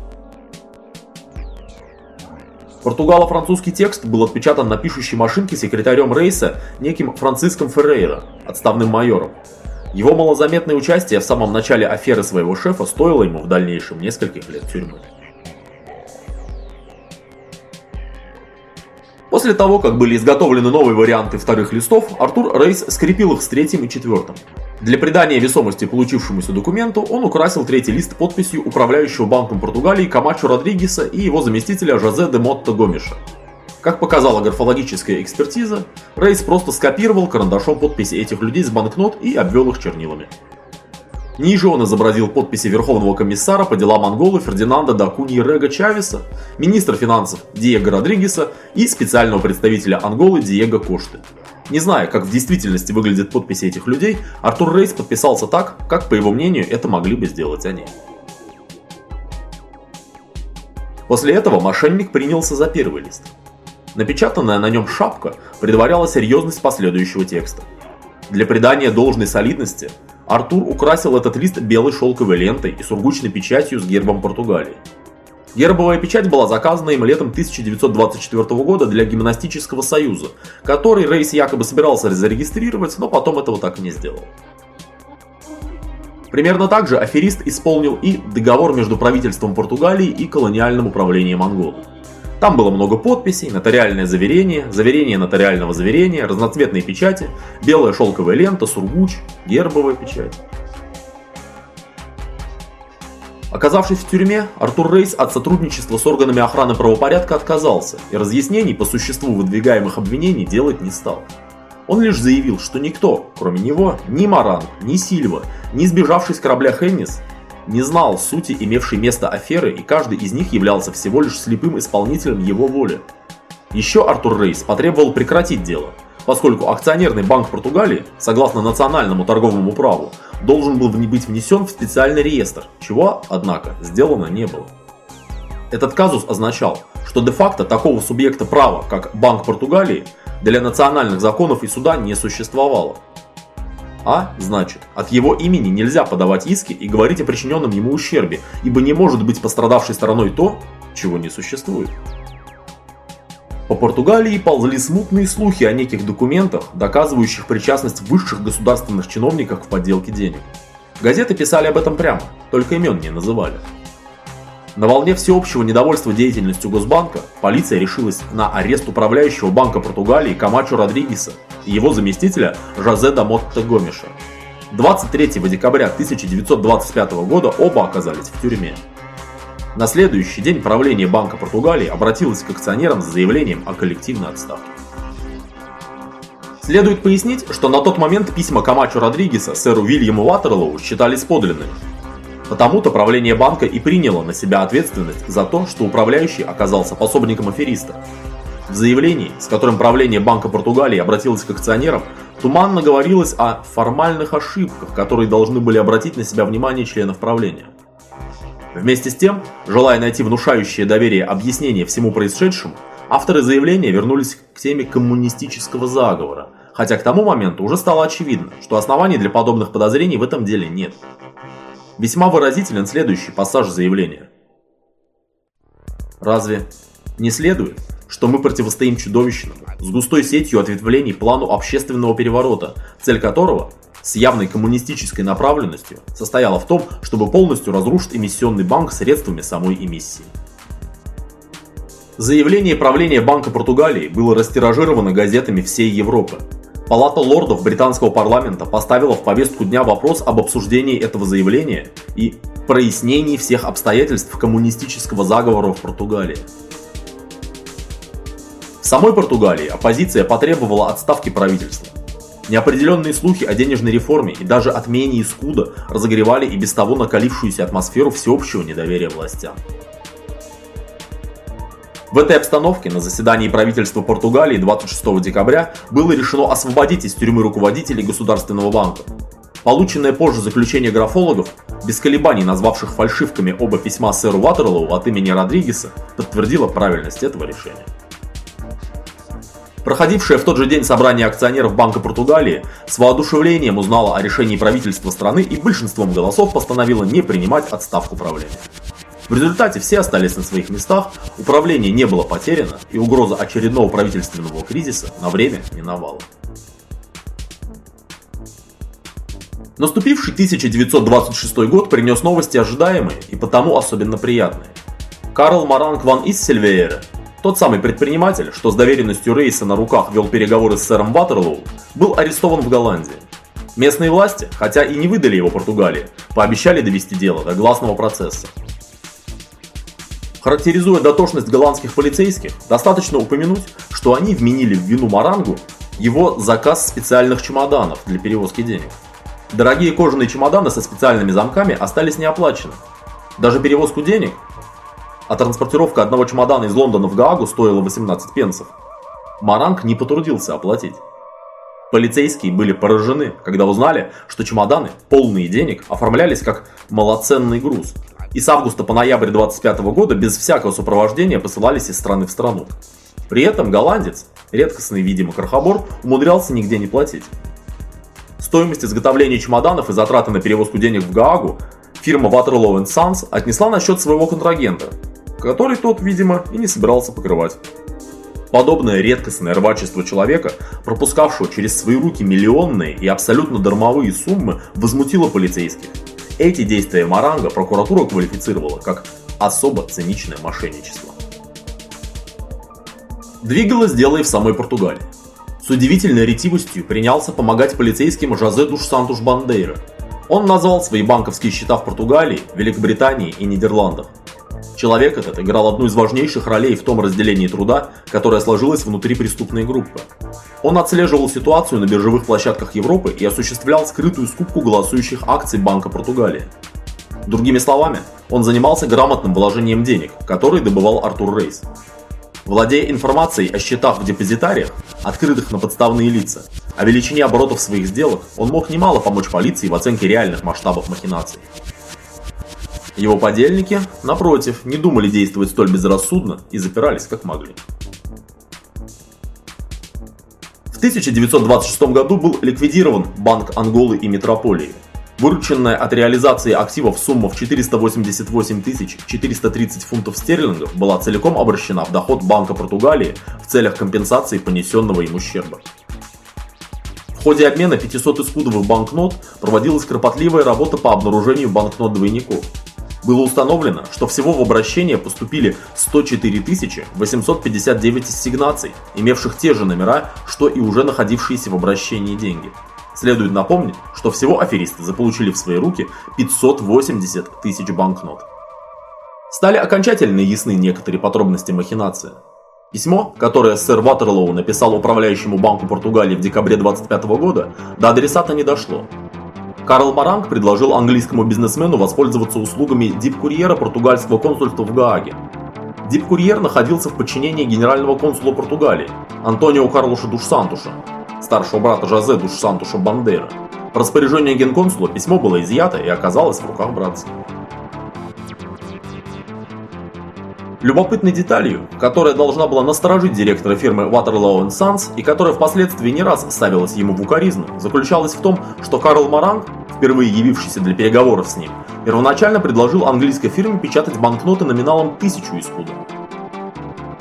Португало-французский текст был отпечатан на пишущей машинке секретарем Рейса неким Франциском Феррейра, отставным майором. Его малозаметное участие в самом начале аферы своего шефа стоило ему в дальнейшем нескольких лет тюрьмы. После того, как были изготовлены новые варианты вторых листов, Артур Рейс скрепил их с третьим и четвертым. Для придания весомости получившемуся документу он украсил третий лист подписью управляющего банком Португалии Камачо Родригеса и его заместителя Жозе де Мотто Гомеша. Как показала графологическая экспертиза, Рейс просто скопировал карандашом подписи этих людей с банкнот и обвел их чернилами. Ниже он изобразил подписи Верховного комиссара по делам Анголы Фердинанда Дакуни Рега Чавеса, министра финансов Диего Родригеса и специального представителя Анголы Диего Кошты. Не зная, как в действительности выглядят подписи этих людей, Артур Рейс подписался так, как, по его мнению, это могли бы сделать они. После этого мошенник принялся за первый лист. Напечатанная на нем шапка предваряла серьезность последующего текста. Для придания должной солидности Артур украсил этот лист белой шелковой лентой и сургучной печатью с гербом Португалии. Гербовая печать была заказана им летом 1924 года для гимнастического союза, который Рейс якобы собирался зарегистрировать, но потом этого так и не сделал. Примерно так же аферист исполнил и договор между правительством Португалии и колониальным управлением Анголы. Там было много подписей, нотариальное заверение, заверение нотариального заверения, разноцветные печати, белая шелковая лента, сургуч, гербовая печать. Оказавшись в тюрьме, Артур Рейс от сотрудничества с органами охраны правопорядка отказался и разъяснений по существу выдвигаемых обвинений делать не стал. Он лишь заявил, что никто, кроме него, ни Маран, ни Сильва, ни сбежавший с корабля Хеннис, не знал сути имевшей место аферы и каждый из них являлся всего лишь слепым исполнителем его воли. Еще Артур Рейс потребовал прекратить дело, поскольку акционерный банк Португалии, согласно национальному торговому праву, должен был быть внесен в специальный реестр, чего, однако, сделано не было. Этот казус означал, что де-факто такого субъекта права, как Банк Португалии, для национальных законов и суда не существовало. А, значит, от его имени нельзя подавать иски и говорить о причиненном ему ущербе, ибо не может быть пострадавшей стороной то, чего не существует. По Португалии ползли смутные слухи о неких документах, доказывающих причастность высших государственных чиновников к подделке денег. Газеты писали об этом прямо, только имен не называли. На волне всеобщего недовольства деятельностью Госбанка, полиция решилась на арест управляющего Банка Португалии Камачо Родригеса его заместителя Жозе Дамотта Гомеша. 23 декабря 1925 года оба оказались в тюрьме. На следующий день правление Банка Португалии обратилось к акционерам с заявлением о коллективной отставке. Следует пояснить, что на тот момент письма Камачо Родригеса сэру Вильяму Ватерлоу считались подлинными. Потому-то правление банка и приняло на себя ответственность за то, что управляющий оказался пособником афериста. В заявлении, с которым правление Банка Португалии обратилось к акционерам, туманно говорилось о формальных ошибках, которые должны были обратить на себя внимание членов правления. Вместе с тем, желая найти внушающее доверие объяснение всему происшедшему, авторы заявления вернулись к теме коммунистического заговора, хотя к тому моменту уже стало очевидно, что оснований для подобных подозрений в этом деле нет. Весьма выразителен следующий пассаж заявления. Разве не следует, что мы противостоим чудовищному, с густой сетью ответвлений плану общественного переворота, цель которого с явной коммунистической направленностью состояла в том, чтобы полностью разрушить эмиссионный банк средствами самой эмиссии. Заявление правления Банка Португалии было растиражировано газетами всей Европы. Палата лордов британского парламента поставила в повестку дня вопрос об обсуждении этого заявления и прояснении всех обстоятельств коммунистического заговора в Португалии. В самой Португалии оппозиция потребовала отставки правительства. Неопределенные слухи о денежной реформе и даже отмене Искуда разогревали и без того накалившуюся атмосферу всеобщего недоверия властям. В этой обстановке на заседании правительства Португалии 26 декабря было решено освободить из тюрьмы руководителей Государственного банка. Полученное позже заключение графологов, без колебаний назвавших фальшивками оба письма сэру Ватерлоу от имени Родригеса, подтвердило правильность этого решения. Проходившее в тот же день собрание акционеров Банка Португалии с воодушевлением узнало о решении правительства страны и большинством голосов постановило не принимать отставку правления. В результате все остались на своих местах, управление не было потеряно и угроза очередного правительственного кризиса на время миновала. Наступивший 1926 год принес новости ожидаемые и потому особенно приятные. Карл Маранг ван Иссельвейере тот самый предприниматель, что с доверенностью Рейса на руках вел переговоры с сэром Ватерлоу, был арестован в Голландии. Местные власти, хотя и не выдали его Португалии, пообещали довести дело до гласного процесса. Характеризуя дотошность голландских полицейских, достаточно упомянуть, что они вменили в вину Марангу его заказ специальных чемоданов для перевозки денег. Дорогие кожаные чемоданы со специальными замками остались неоплачены. Даже перевозку денег а транспортировка одного чемодана из Лондона в Гаагу стоила 18 пенсов. Маранг не потрудился оплатить. Полицейские были поражены, когда узнали, что чемоданы, полные денег, оформлялись как малоценный груз. И с августа по ноябрь 25 года без всякого сопровождения посылались из страны в страну. При этом голландец, редкостный видимо крохобор, умудрялся нигде не платить. Стоимость изготовления чемоданов и затраты на перевозку денег в Гаагу фирма Waterloo Sons отнесла на счет своего контрагента, который тот, видимо, и не собирался покрывать. Подобное редкостное рвачество человека, пропускавшего через свои руки миллионные и абсолютно дармовые суммы, возмутило полицейских. Эти действия Маранга прокуратура квалифицировала как особо циничное мошенничество. Двигалось дело и в самой Португалии. С удивительной ретивостью принялся помогать полицейским Жозе Душ Сантуш Бандейра. Он назвал свои банковские счета в Португалии, Великобритании и Нидерландах. Человек этот играл одну из важнейших ролей в том разделении труда, которое сложилось внутри преступной группы. Он отслеживал ситуацию на биржевых площадках Европы и осуществлял скрытую скупку голосующих акций Банка Португалии. Другими словами, он занимался грамотным вложением денег, которые добывал Артур Рейс. Владея информацией о счетах в депозитариях, открытых на подставные лица, о величине оборотов своих сделок, он мог немало помочь полиции в оценке реальных масштабов махинаций. Его подельники, напротив, не думали действовать столь безрассудно и запирались как могли. В 1926 году был ликвидирован Банк Анголы и Метрополии. Вырученная от реализации активов сумма в 488 430 фунтов стерлингов была целиком обращена в доход Банка Португалии в целях компенсации понесенного им ущерба. В ходе обмена 500 искудовых банкнот проводилась кропотливая работа по обнаружению банкнот двойников – было установлено, что всего в обращение поступили 104 859 ассигнаций, имевших те же номера, что и уже находившиеся в обращении деньги. Следует напомнить, что всего аферисты заполучили в свои руки 580 тысяч банкнот. Стали окончательно ясны некоторые подробности махинации. Письмо, которое сэр Ватерлоу написал управляющему банку Португалии в декабре 25 года, до адресата не дошло, Карл Маранг предложил английскому бизнесмену воспользоваться услугами дип-курьера португальского консульства в Гааге. Дипкурьер находился в подчинении генерального консула Португалии Антонио Карлоша Душ-Сантуша, старшего брата Жозе Душ-Сантуша Бандера. По распоряжению генконсула письмо было изъято и оказалось в руках братца. Любопытной деталью, которая должна была насторожить директора фирмы Waterloo Sons и которая впоследствии не раз ставилась ему в укоризну, заключалась в том, что Карл Маранг, впервые явившийся для переговоров с ним, первоначально предложил английской фирме печатать банкноты номиналом тысячу искудов.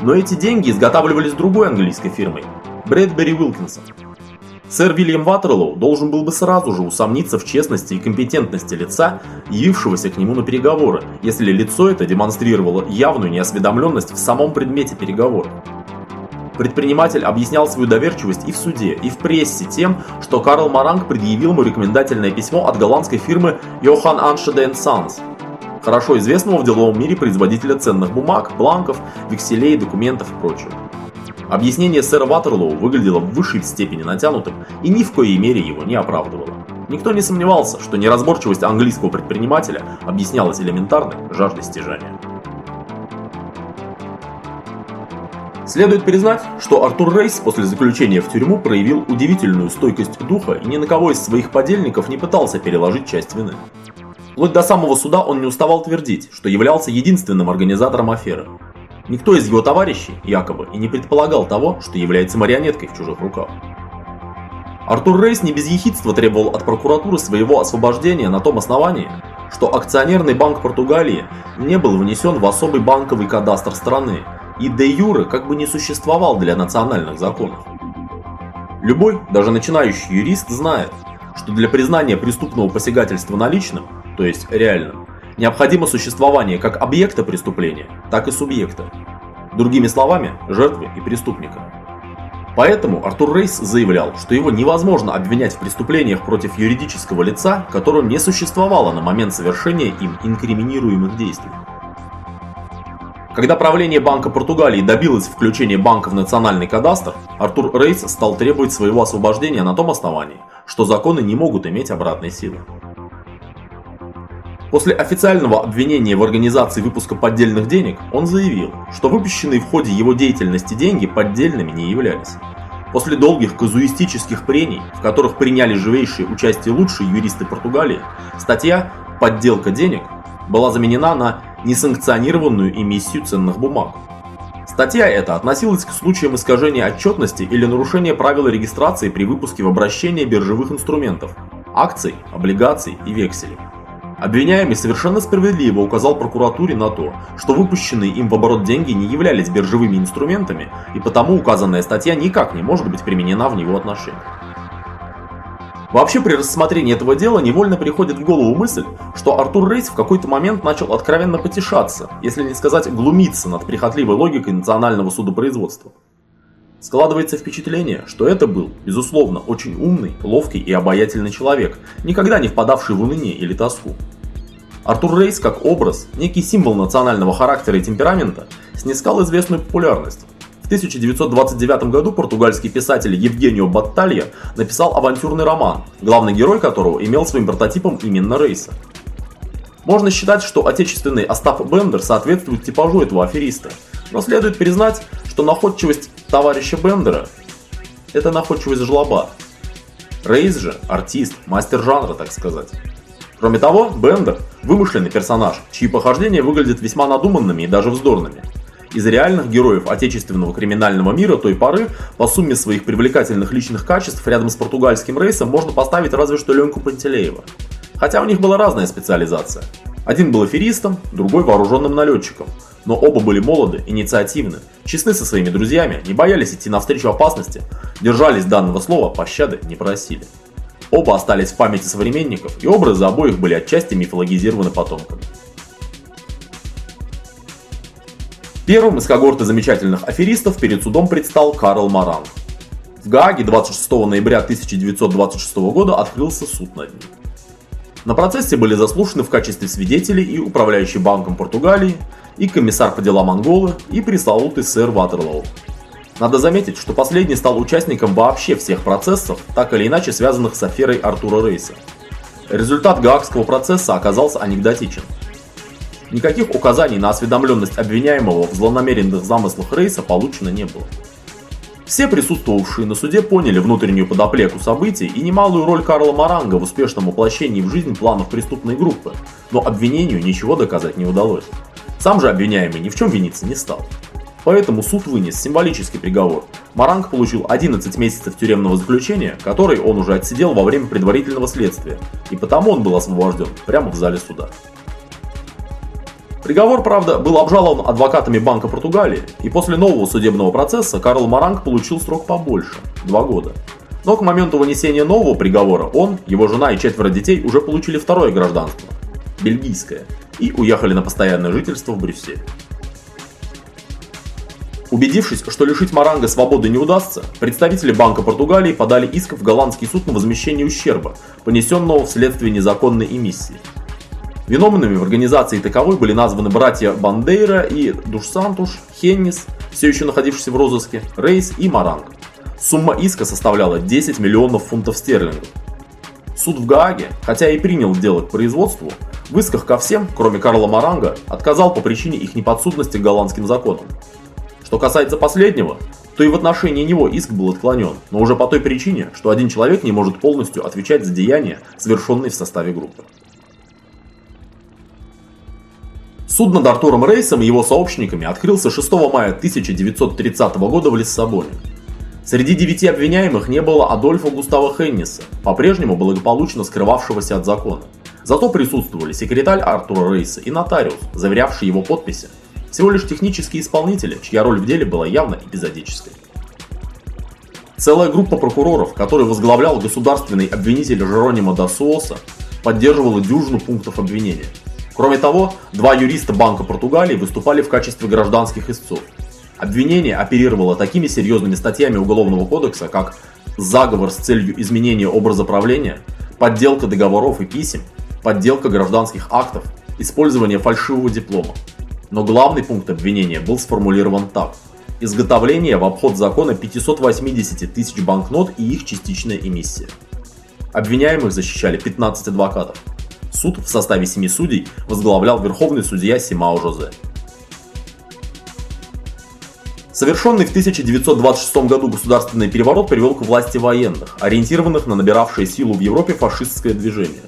Но эти деньги изготавливались другой английской фирмой – Брэдбери Уилкинсон. Сэр Вильям Ватерлоу должен был бы сразу же усомниться в честности и компетентности лица, явившегося к нему на переговоры, если лицо это демонстрировало явную неосведомленность в самом предмете переговоров. Предприниматель объяснял свою доверчивость и в суде, и в прессе тем, что Карл Маранг предъявил ему рекомендательное письмо от голландской фирмы Johan Anschede Sons, хорошо известного в деловом мире производителя ценных бумаг, бланков, векселей, документов и прочего. Объяснение сэра Ватерлоу выглядело в высшей степени натянутым и ни в коей мере его не оправдывало. Никто не сомневался, что неразборчивость английского предпринимателя объяснялась элементарной жаждой стяжания. Следует признать, что Артур Рейс после заключения в тюрьму проявил удивительную стойкость духа и ни на кого из своих подельников не пытался переложить часть вины. Вплоть до самого суда он не уставал твердить, что являлся единственным организатором аферы, Никто из его товарищей, якобы, и не предполагал того, что является марионеткой в чужих руках. Артур Рейс не без ехидства требовал от прокуратуры своего освобождения на том основании, что акционерный банк Португалии не был внесен в особый банковый кадастр страны и де юре как бы не существовал для национальных законов. Любой, даже начинающий юрист знает, что для признания преступного посягательства наличным, то есть реальным, необходимо существование как объекта преступления, так и субъекта. Другими словами, жертвы и преступника. Поэтому Артур Рейс заявлял, что его невозможно обвинять в преступлениях против юридического лица, которое не существовало на момент совершения им инкриминируемых действий. Когда правление Банка Португалии добилось включения банка в национальный кадастр, Артур Рейс стал требовать своего освобождения на том основании, что законы не могут иметь обратной силы. После официального обвинения в организации выпуска поддельных денег, он заявил, что выпущенные в ходе его деятельности деньги поддельными не являлись. После долгих казуистических прений, в которых приняли живейшее участие лучшие юристы Португалии, статья «Подделка денег» была заменена на несанкционированную эмиссию ценных бумаг. Статья эта относилась к случаям искажения отчетности или нарушения правил регистрации при выпуске в обращение биржевых инструментов, акций, облигаций и векселей. Обвиняемый совершенно справедливо указал прокуратуре на то, что выпущенные им в оборот деньги не являлись биржевыми инструментами, и потому указанная статья никак не может быть применена в него отношении. Вообще при рассмотрении этого дела невольно приходит в голову мысль, что Артур Рейс в какой-то момент начал откровенно потешаться, если не сказать глумиться над прихотливой логикой национального судопроизводства. Складывается впечатление, что это был, безусловно, очень умный, ловкий и обаятельный человек, никогда не впадавший в уныние или тоску. Артур Рейс как образ, некий символ национального характера и темперамента, снискал известную популярность. В 1929 году португальский писатель Евгенио Батталья написал авантюрный роман, главный герой которого имел своим прототипом именно Рейса. Можно считать, что отечественный Остап Бендер соответствует типажу этого афериста, но следует признать, что находчивость товарища Бендера – это находчивость жлоба. Рейс же – артист, мастер жанра, так сказать. Кроме того, Бендер – вымышленный персонаж, чьи похождения выглядят весьма надуманными и даже вздорными. Из реальных героев отечественного криминального мира той поры, по сумме своих привлекательных личных качеств, рядом с португальским рейсом можно поставить разве что Ленку Пантелеева. Хотя у них была разная специализация. Один был аферистом, другой вооруженным налетчиком. Но оба были молоды, инициативны, честны со своими друзьями, не боялись идти навстречу опасности, держались данного слова, пощады не просили. Оба остались в памяти современников, и образы обоих были отчасти мифологизированы потомками. Первым из когорты замечательных аферистов перед судом предстал Карл Маран. В Гааге 26 ноября 1926 года открылся суд над ним. На процессе были заслушаны в качестве свидетелей и управляющий банком Португалии, и комиссар по делам Анголы, и пресловутый сэр Ватерлоу. Надо заметить, что последний стал участником вообще всех процессов, так или иначе связанных с аферой Артура Рейса. Результат Гаагского процесса оказался анекдотичен. Никаких указаний на осведомленность обвиняемого в злонамеренных замыслах Рейса получено не было. Все присутствовавшие на суде поняли внутреннюю подоплеку событий и немалую роль Карла Маранга в успешном воплощении в жизнь планов преступной группы, но обвинению ничего доказать не удалось. Сам же обвиняемый ни в чем виниться не стал. Поэтому суд вынес символический приговор. Маранг получил 11 месяцев тюремного заключения, который он уже отсидел во время предварительного следствия, и потому он был освобожден прямо в зале суда. Приговор, правда, был обжалован адвокатами Банка Португалии, и после нового судебного процесса Карл Маранг получил срок побольше – 2 года. Но к моменту вынесения нового приговора он, его жена и четверо детей уже получили второе гражданство – бельгийское, и уехали на постоянное жительство в Брюссель. Убедившись, что лишить Маранга свободы не удастся, представители Банка Португалии подали иск в голландский суд на возмещение ущерба, понесенного вследствие незаконной эмиссии. Виновными в организации таковой были названы братья Бандейра и Душсантуш, Хеннис, все еще находившиеся в розыске, Рейс и Маранг. Сумма иска составляла 10 миллионов фунтов стерлингов. Суд в Гааге, хотя и принял дело к производству, в исках ко всем, кроме Карла Маранга, отказал по причине их неподсудности к голландским законам. Что касается последнего, то и в отношении него иск был отклонен, но уже по той причине, что один человек не может полностью отвечать за деяния, совершенные в составе группы. Суд над Артуром Рейсом и его сообщниками открылся 6 мая 1930 года в Лиссабоне. Среди девяти обвиняемых не было Адольфа Густава Хенниса, по-прежнему благополучно скрывавшегося от закона. Зато присутствовали секретарь Артура Рейса и нотариус, заверявший его подписи, всего лишь технические исполнители, чья роль в деле была явно эпизодической. Целая группа прокуроров, которую возглавлял государственный обвинитель Жеронима да Суоса, поддерживала дюжину пунктов обвинения. Кроме того, два юриста Банка Португалии выступали в качестве гражданских истцов. Обвинение оперировало такими серьезными статьями Уголовного кодекса, как заговор с целью изменения образа правления, подделка договоров и писем, подделка гражданских актов, использование фальшивого диплома, но главный пункт обвинения был сформулирован так. Изготовление в обход закона 580 тысяч банкнот и их частичная эмиссия. Обвиняемых защищали 15 адвокатов. Суд в составе 7 судей возглавлял верховный судья Симао Жозе. Совершенный в 1926 году государственный переворот привел к власти военных, ориентированных на набиравшее силу в Европе фашистское движение.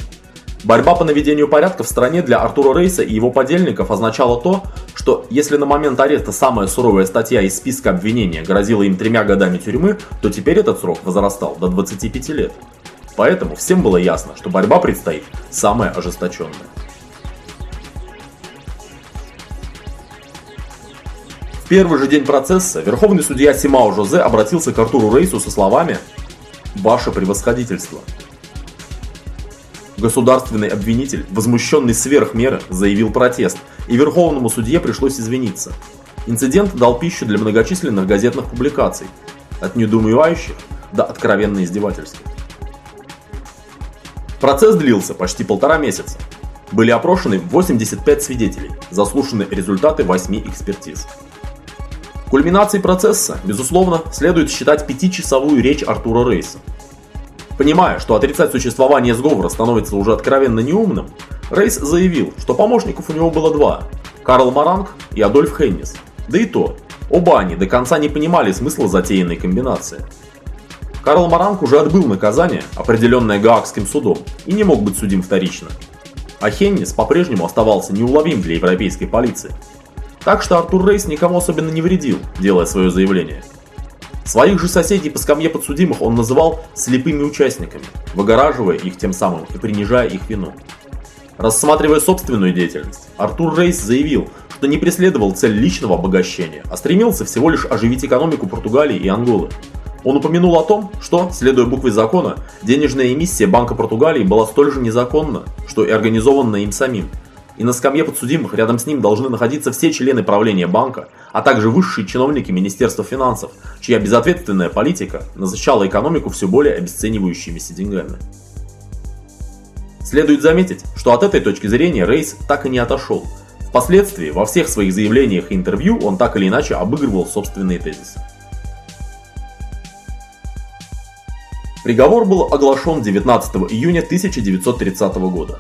Борьба по наведению порядка в стране для Артура Рейса и его подельников означала то, что если на момент ареста самая суровая статья из списка обвинения грозила им тремя годами тюрьмы, то теперь этот срок возрастал до 25 лет. Поэтому всем было ясно, что борьба предстоит самая ожесточенная. В первый же день процесса верховный судья Симао Жозе обратился к Артуру Рейсу со словами «Ваше превосходительство, Государственный обвинитель, возмущенный сверх меры, заявил протест, и Верховному судье пришлось извиниться. Инцидент дал пищу для многочисленных газетных публикаций, от недоумевающих до откровенно издевательских. Процесс длился почти полтора месяца. Были опрошены 85 свидетелей, заслушаны результаты 8 экспертиз. Кульминацией процесса, безусловно, следует считать пятичасовую речь Артура Рейса – Понимая, что отрицать существование сговора становится уже откровенно неумным, Рейс заявил, что помощников у него было два – Карл Маранг и Адольф Хеннис. Да и то, оба они до конца не понимали смысла затеянной комбинации. Карл Маранг уже отбыл наказание, определенное Гаагским судом, и не мог быть судим вторично. А Хеннис по-прежнему оставался неуловим для европейской полиции. Так что Артур Рейс никому особенно не вредил, делая свое заявление – Своих же соседей по скамье подсудимых он называл слепыми участниками, выгораживая их тем самым и принижая их вину. Рассматривая собственную деятельность, Артур Рейс заявил, что не преследовал цель личного обогащения, а стремился всего лишь оживить экономику Португалии и Анголы. Он упомянул о том, что, следуя букве закона, денежная эмиссия Банка Португалии была столь же незаконна, что и организованна им самим, и на скамье подсудимых рядом с ним должны находиться все члены правления банка, а также высшие чиновники Министерства финансов, чья безответственная политика насыщала экономику все более обесценивающимися деньгами. Следует заметить, что от этой точки зрения Рейс так и не отошел. Впоследствии во всех своих заявлениях и интервью он так или иначе обыгрывал собственные тезисы. Приговор был оглашен 19 июня 1930 года.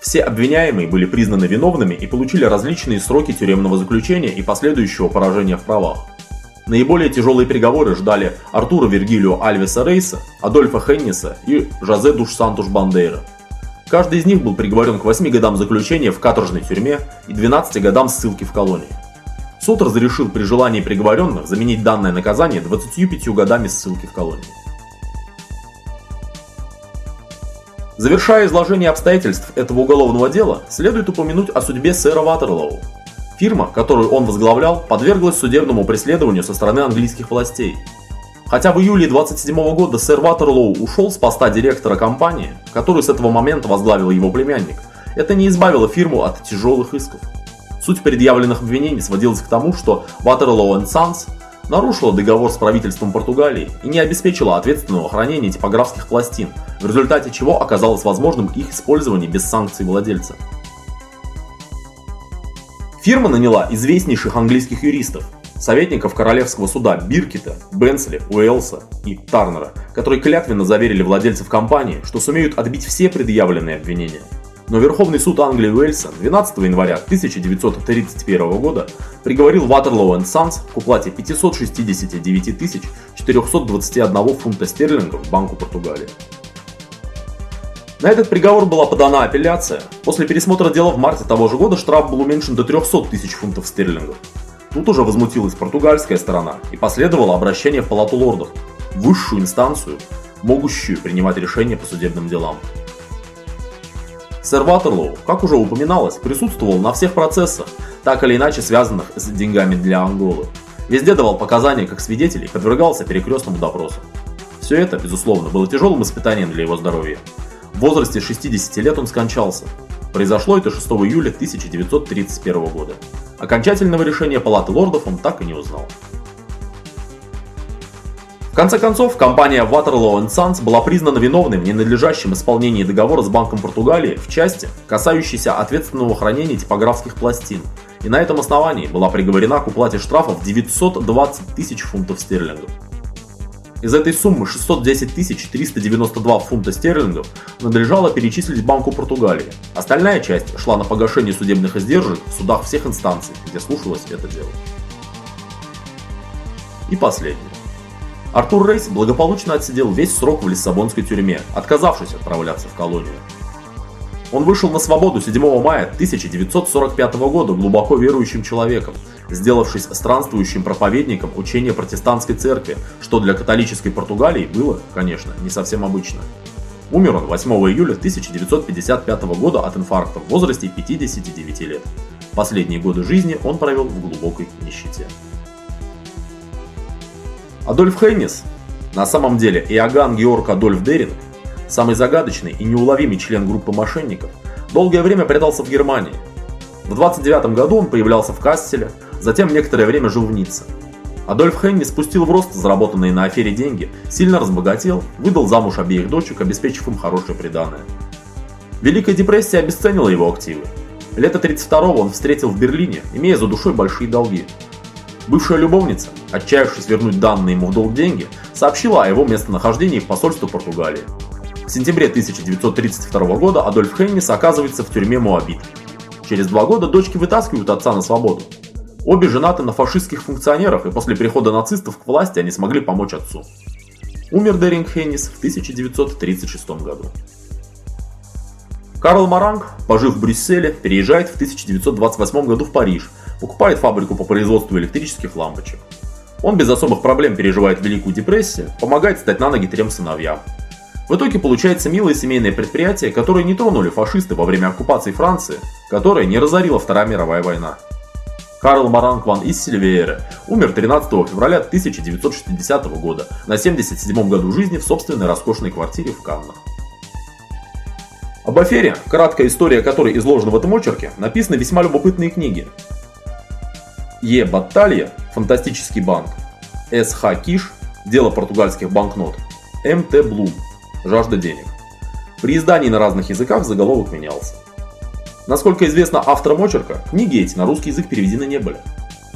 Все обвиняемые были признаны виновными и получили различные сроки тюремного заключения и последующего поражения в правах. Наиболее тяжелые приговоры ждали Артура Вергилио Альвеса Рейса, Адольфа Хенниса и Жозе Душ Сантуш Бандейра. Каждый из них был приговорен к 8 годам заключения в каторжной тюрьме и 12 годам ссылки в колонии. Суд разрешил при желании приговоренных заменить данное наказание 25 годами ссылки в колонии. Завершая изложение обстоятельств этого уголовного дела, следует упомянуть о судьбе сэра Ватерлоу. Фирма, которую он возглавлял, подверглась судебному преследованию со стороны английских властей. Хотя в июле 27 года сэр Ватерлоу ушел с поста директора компании, которую с этого момента возглавил его племянник, это не избавило фирму от тяжелых исков. Суть предъявленных обвинений сводилась к тому, что Waterloo Sons нарушила договор с правительством Португалии и не обеспечила ответственного хранения типографских пластин, в результате чего оказалось возможным их использование без санкций владельца. Фирма наняла известнейших английских юристов, советников Королевского суда Биркета, Бенсли, Уэлса и Тарнера, которые клятвенно заверили владельцев компании, что сумеют отбить все предъявленные обвинения – но Верховный суд Англии Уэльса 12 января 1931 года приговорил Waterloo Sons к уплате 569 421 фунта стерлингов Банку Португалии. На этот приговор была подана апелляция. После пересмотра дела в марте того же года штраф был уменьшен до 300 тысяч фунтов стерлингов. Тут уже возмутилась португальская сторона и последовало обращение в Палату лордов, высшую инстанцию, могущую принимать решения по судебным делам. Сэр Ватерлоу, как уже упоминалось, присутствовал на всех процессах, так или иначе связанных с деньгами для Анголы. Везде давал показания как свидетель и подвергался перекрестному допросу. Все это, безусловно, было тяжелым испытанием для его здоровья. В возрасте 60 лет он скончался. Произошло это 6 июля 1931 года. Окончательного решения Палаты лордов он так и не узнал. В конце концов, компания Waterloo Sons была признана виновной в ненадлежащем исполнении договора с Банком Португалии в части, касающейся ответственного хранения типографских пластин, и на этом основании была приговорена к уплате штрафов 920 тысяч фунтов стерлингов. Из этой суммы 610 392 фунта стерлингов надлежало перечислить Банку Португалии. Остальная часть шла на погашение судебных издержек в судах всех инстанций, где слушалось это дело. И последнее. Артур Рейс благополучно отсидел весь срок в Лиссабонской тюрьме, отказавшись отправляться в колонию. Он вышел на свободу 7 мая 1945 года глубоко верующим человеком, сделавшись странствующим проповедником учения протестантской церкви, что для католической Португалии было, конечно, не совсем обычно. Умер он 8 июля 1955 года от инфаркта в возрасте 59 лет. Последние годы жизни он провел в глубокой нищете. Адольф Хейнис, на самом деле Иоганн Георг Адольф Деринг, самый загадочный и неуловимый член группы мошенников, долгое время прятался в Германии. В 29 году он появлялся в Кастеле, затем некоторое время жил в Ницце. Адольф Хейни спустил в рост заработанные на афере деньги, сильно разбогател, выдал замуж обеих дочек, обеспечив им хорошее приданое. Великая депрессия обесценила его активы. Лето 32-го он встретил в Берлине, имея за душой большие долги. Бывшая любовница, отчаявшись вернуть данные ему в долг деньги, сообщила о его местонахождении в посольство Португалии. В сентябре 1932 года Адольф Хеннис оказывается в тюрьме Моабит. Через два года дочки вытаскивают отца на свободу. Обе женаты на фашистских функционерах, и после прихода нацистов к власти они смогли помочь отцу. Умер Деринг Хеннис в 1936 году. Карл Маранг, пожив в Брюсселе, переезжает в 1928 году в Париж – покупает фабрику по производству электрических лампочек. Он без особых проблем переживает Великую депрессию, помогает стать на ноги трем сыновьям. В итоге получается милое семейное предприятие, которое не тронули фашисты во время оккупации Франции, которое не разорила Вторая мировая война. Карл Маранг ван Иссельвейере умер 13 февраля 1960 года на 77 году жизни в собственной роскошной квартире в Каннах. Об афере, краткая история которой изложена в этом очерке, написаны весьма любопытные книги, Е. Батталья, Фантастический банк, С. Х. Киш, Дело португальских банкнот, М. Т. Блум, Жажда денег. При издании на разных языках заголовок менялся. Насколько известно авторам очерка, книги эти на русский язык переведены не были.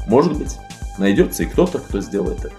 Может быть, найдется и кто-то, кто сделает это.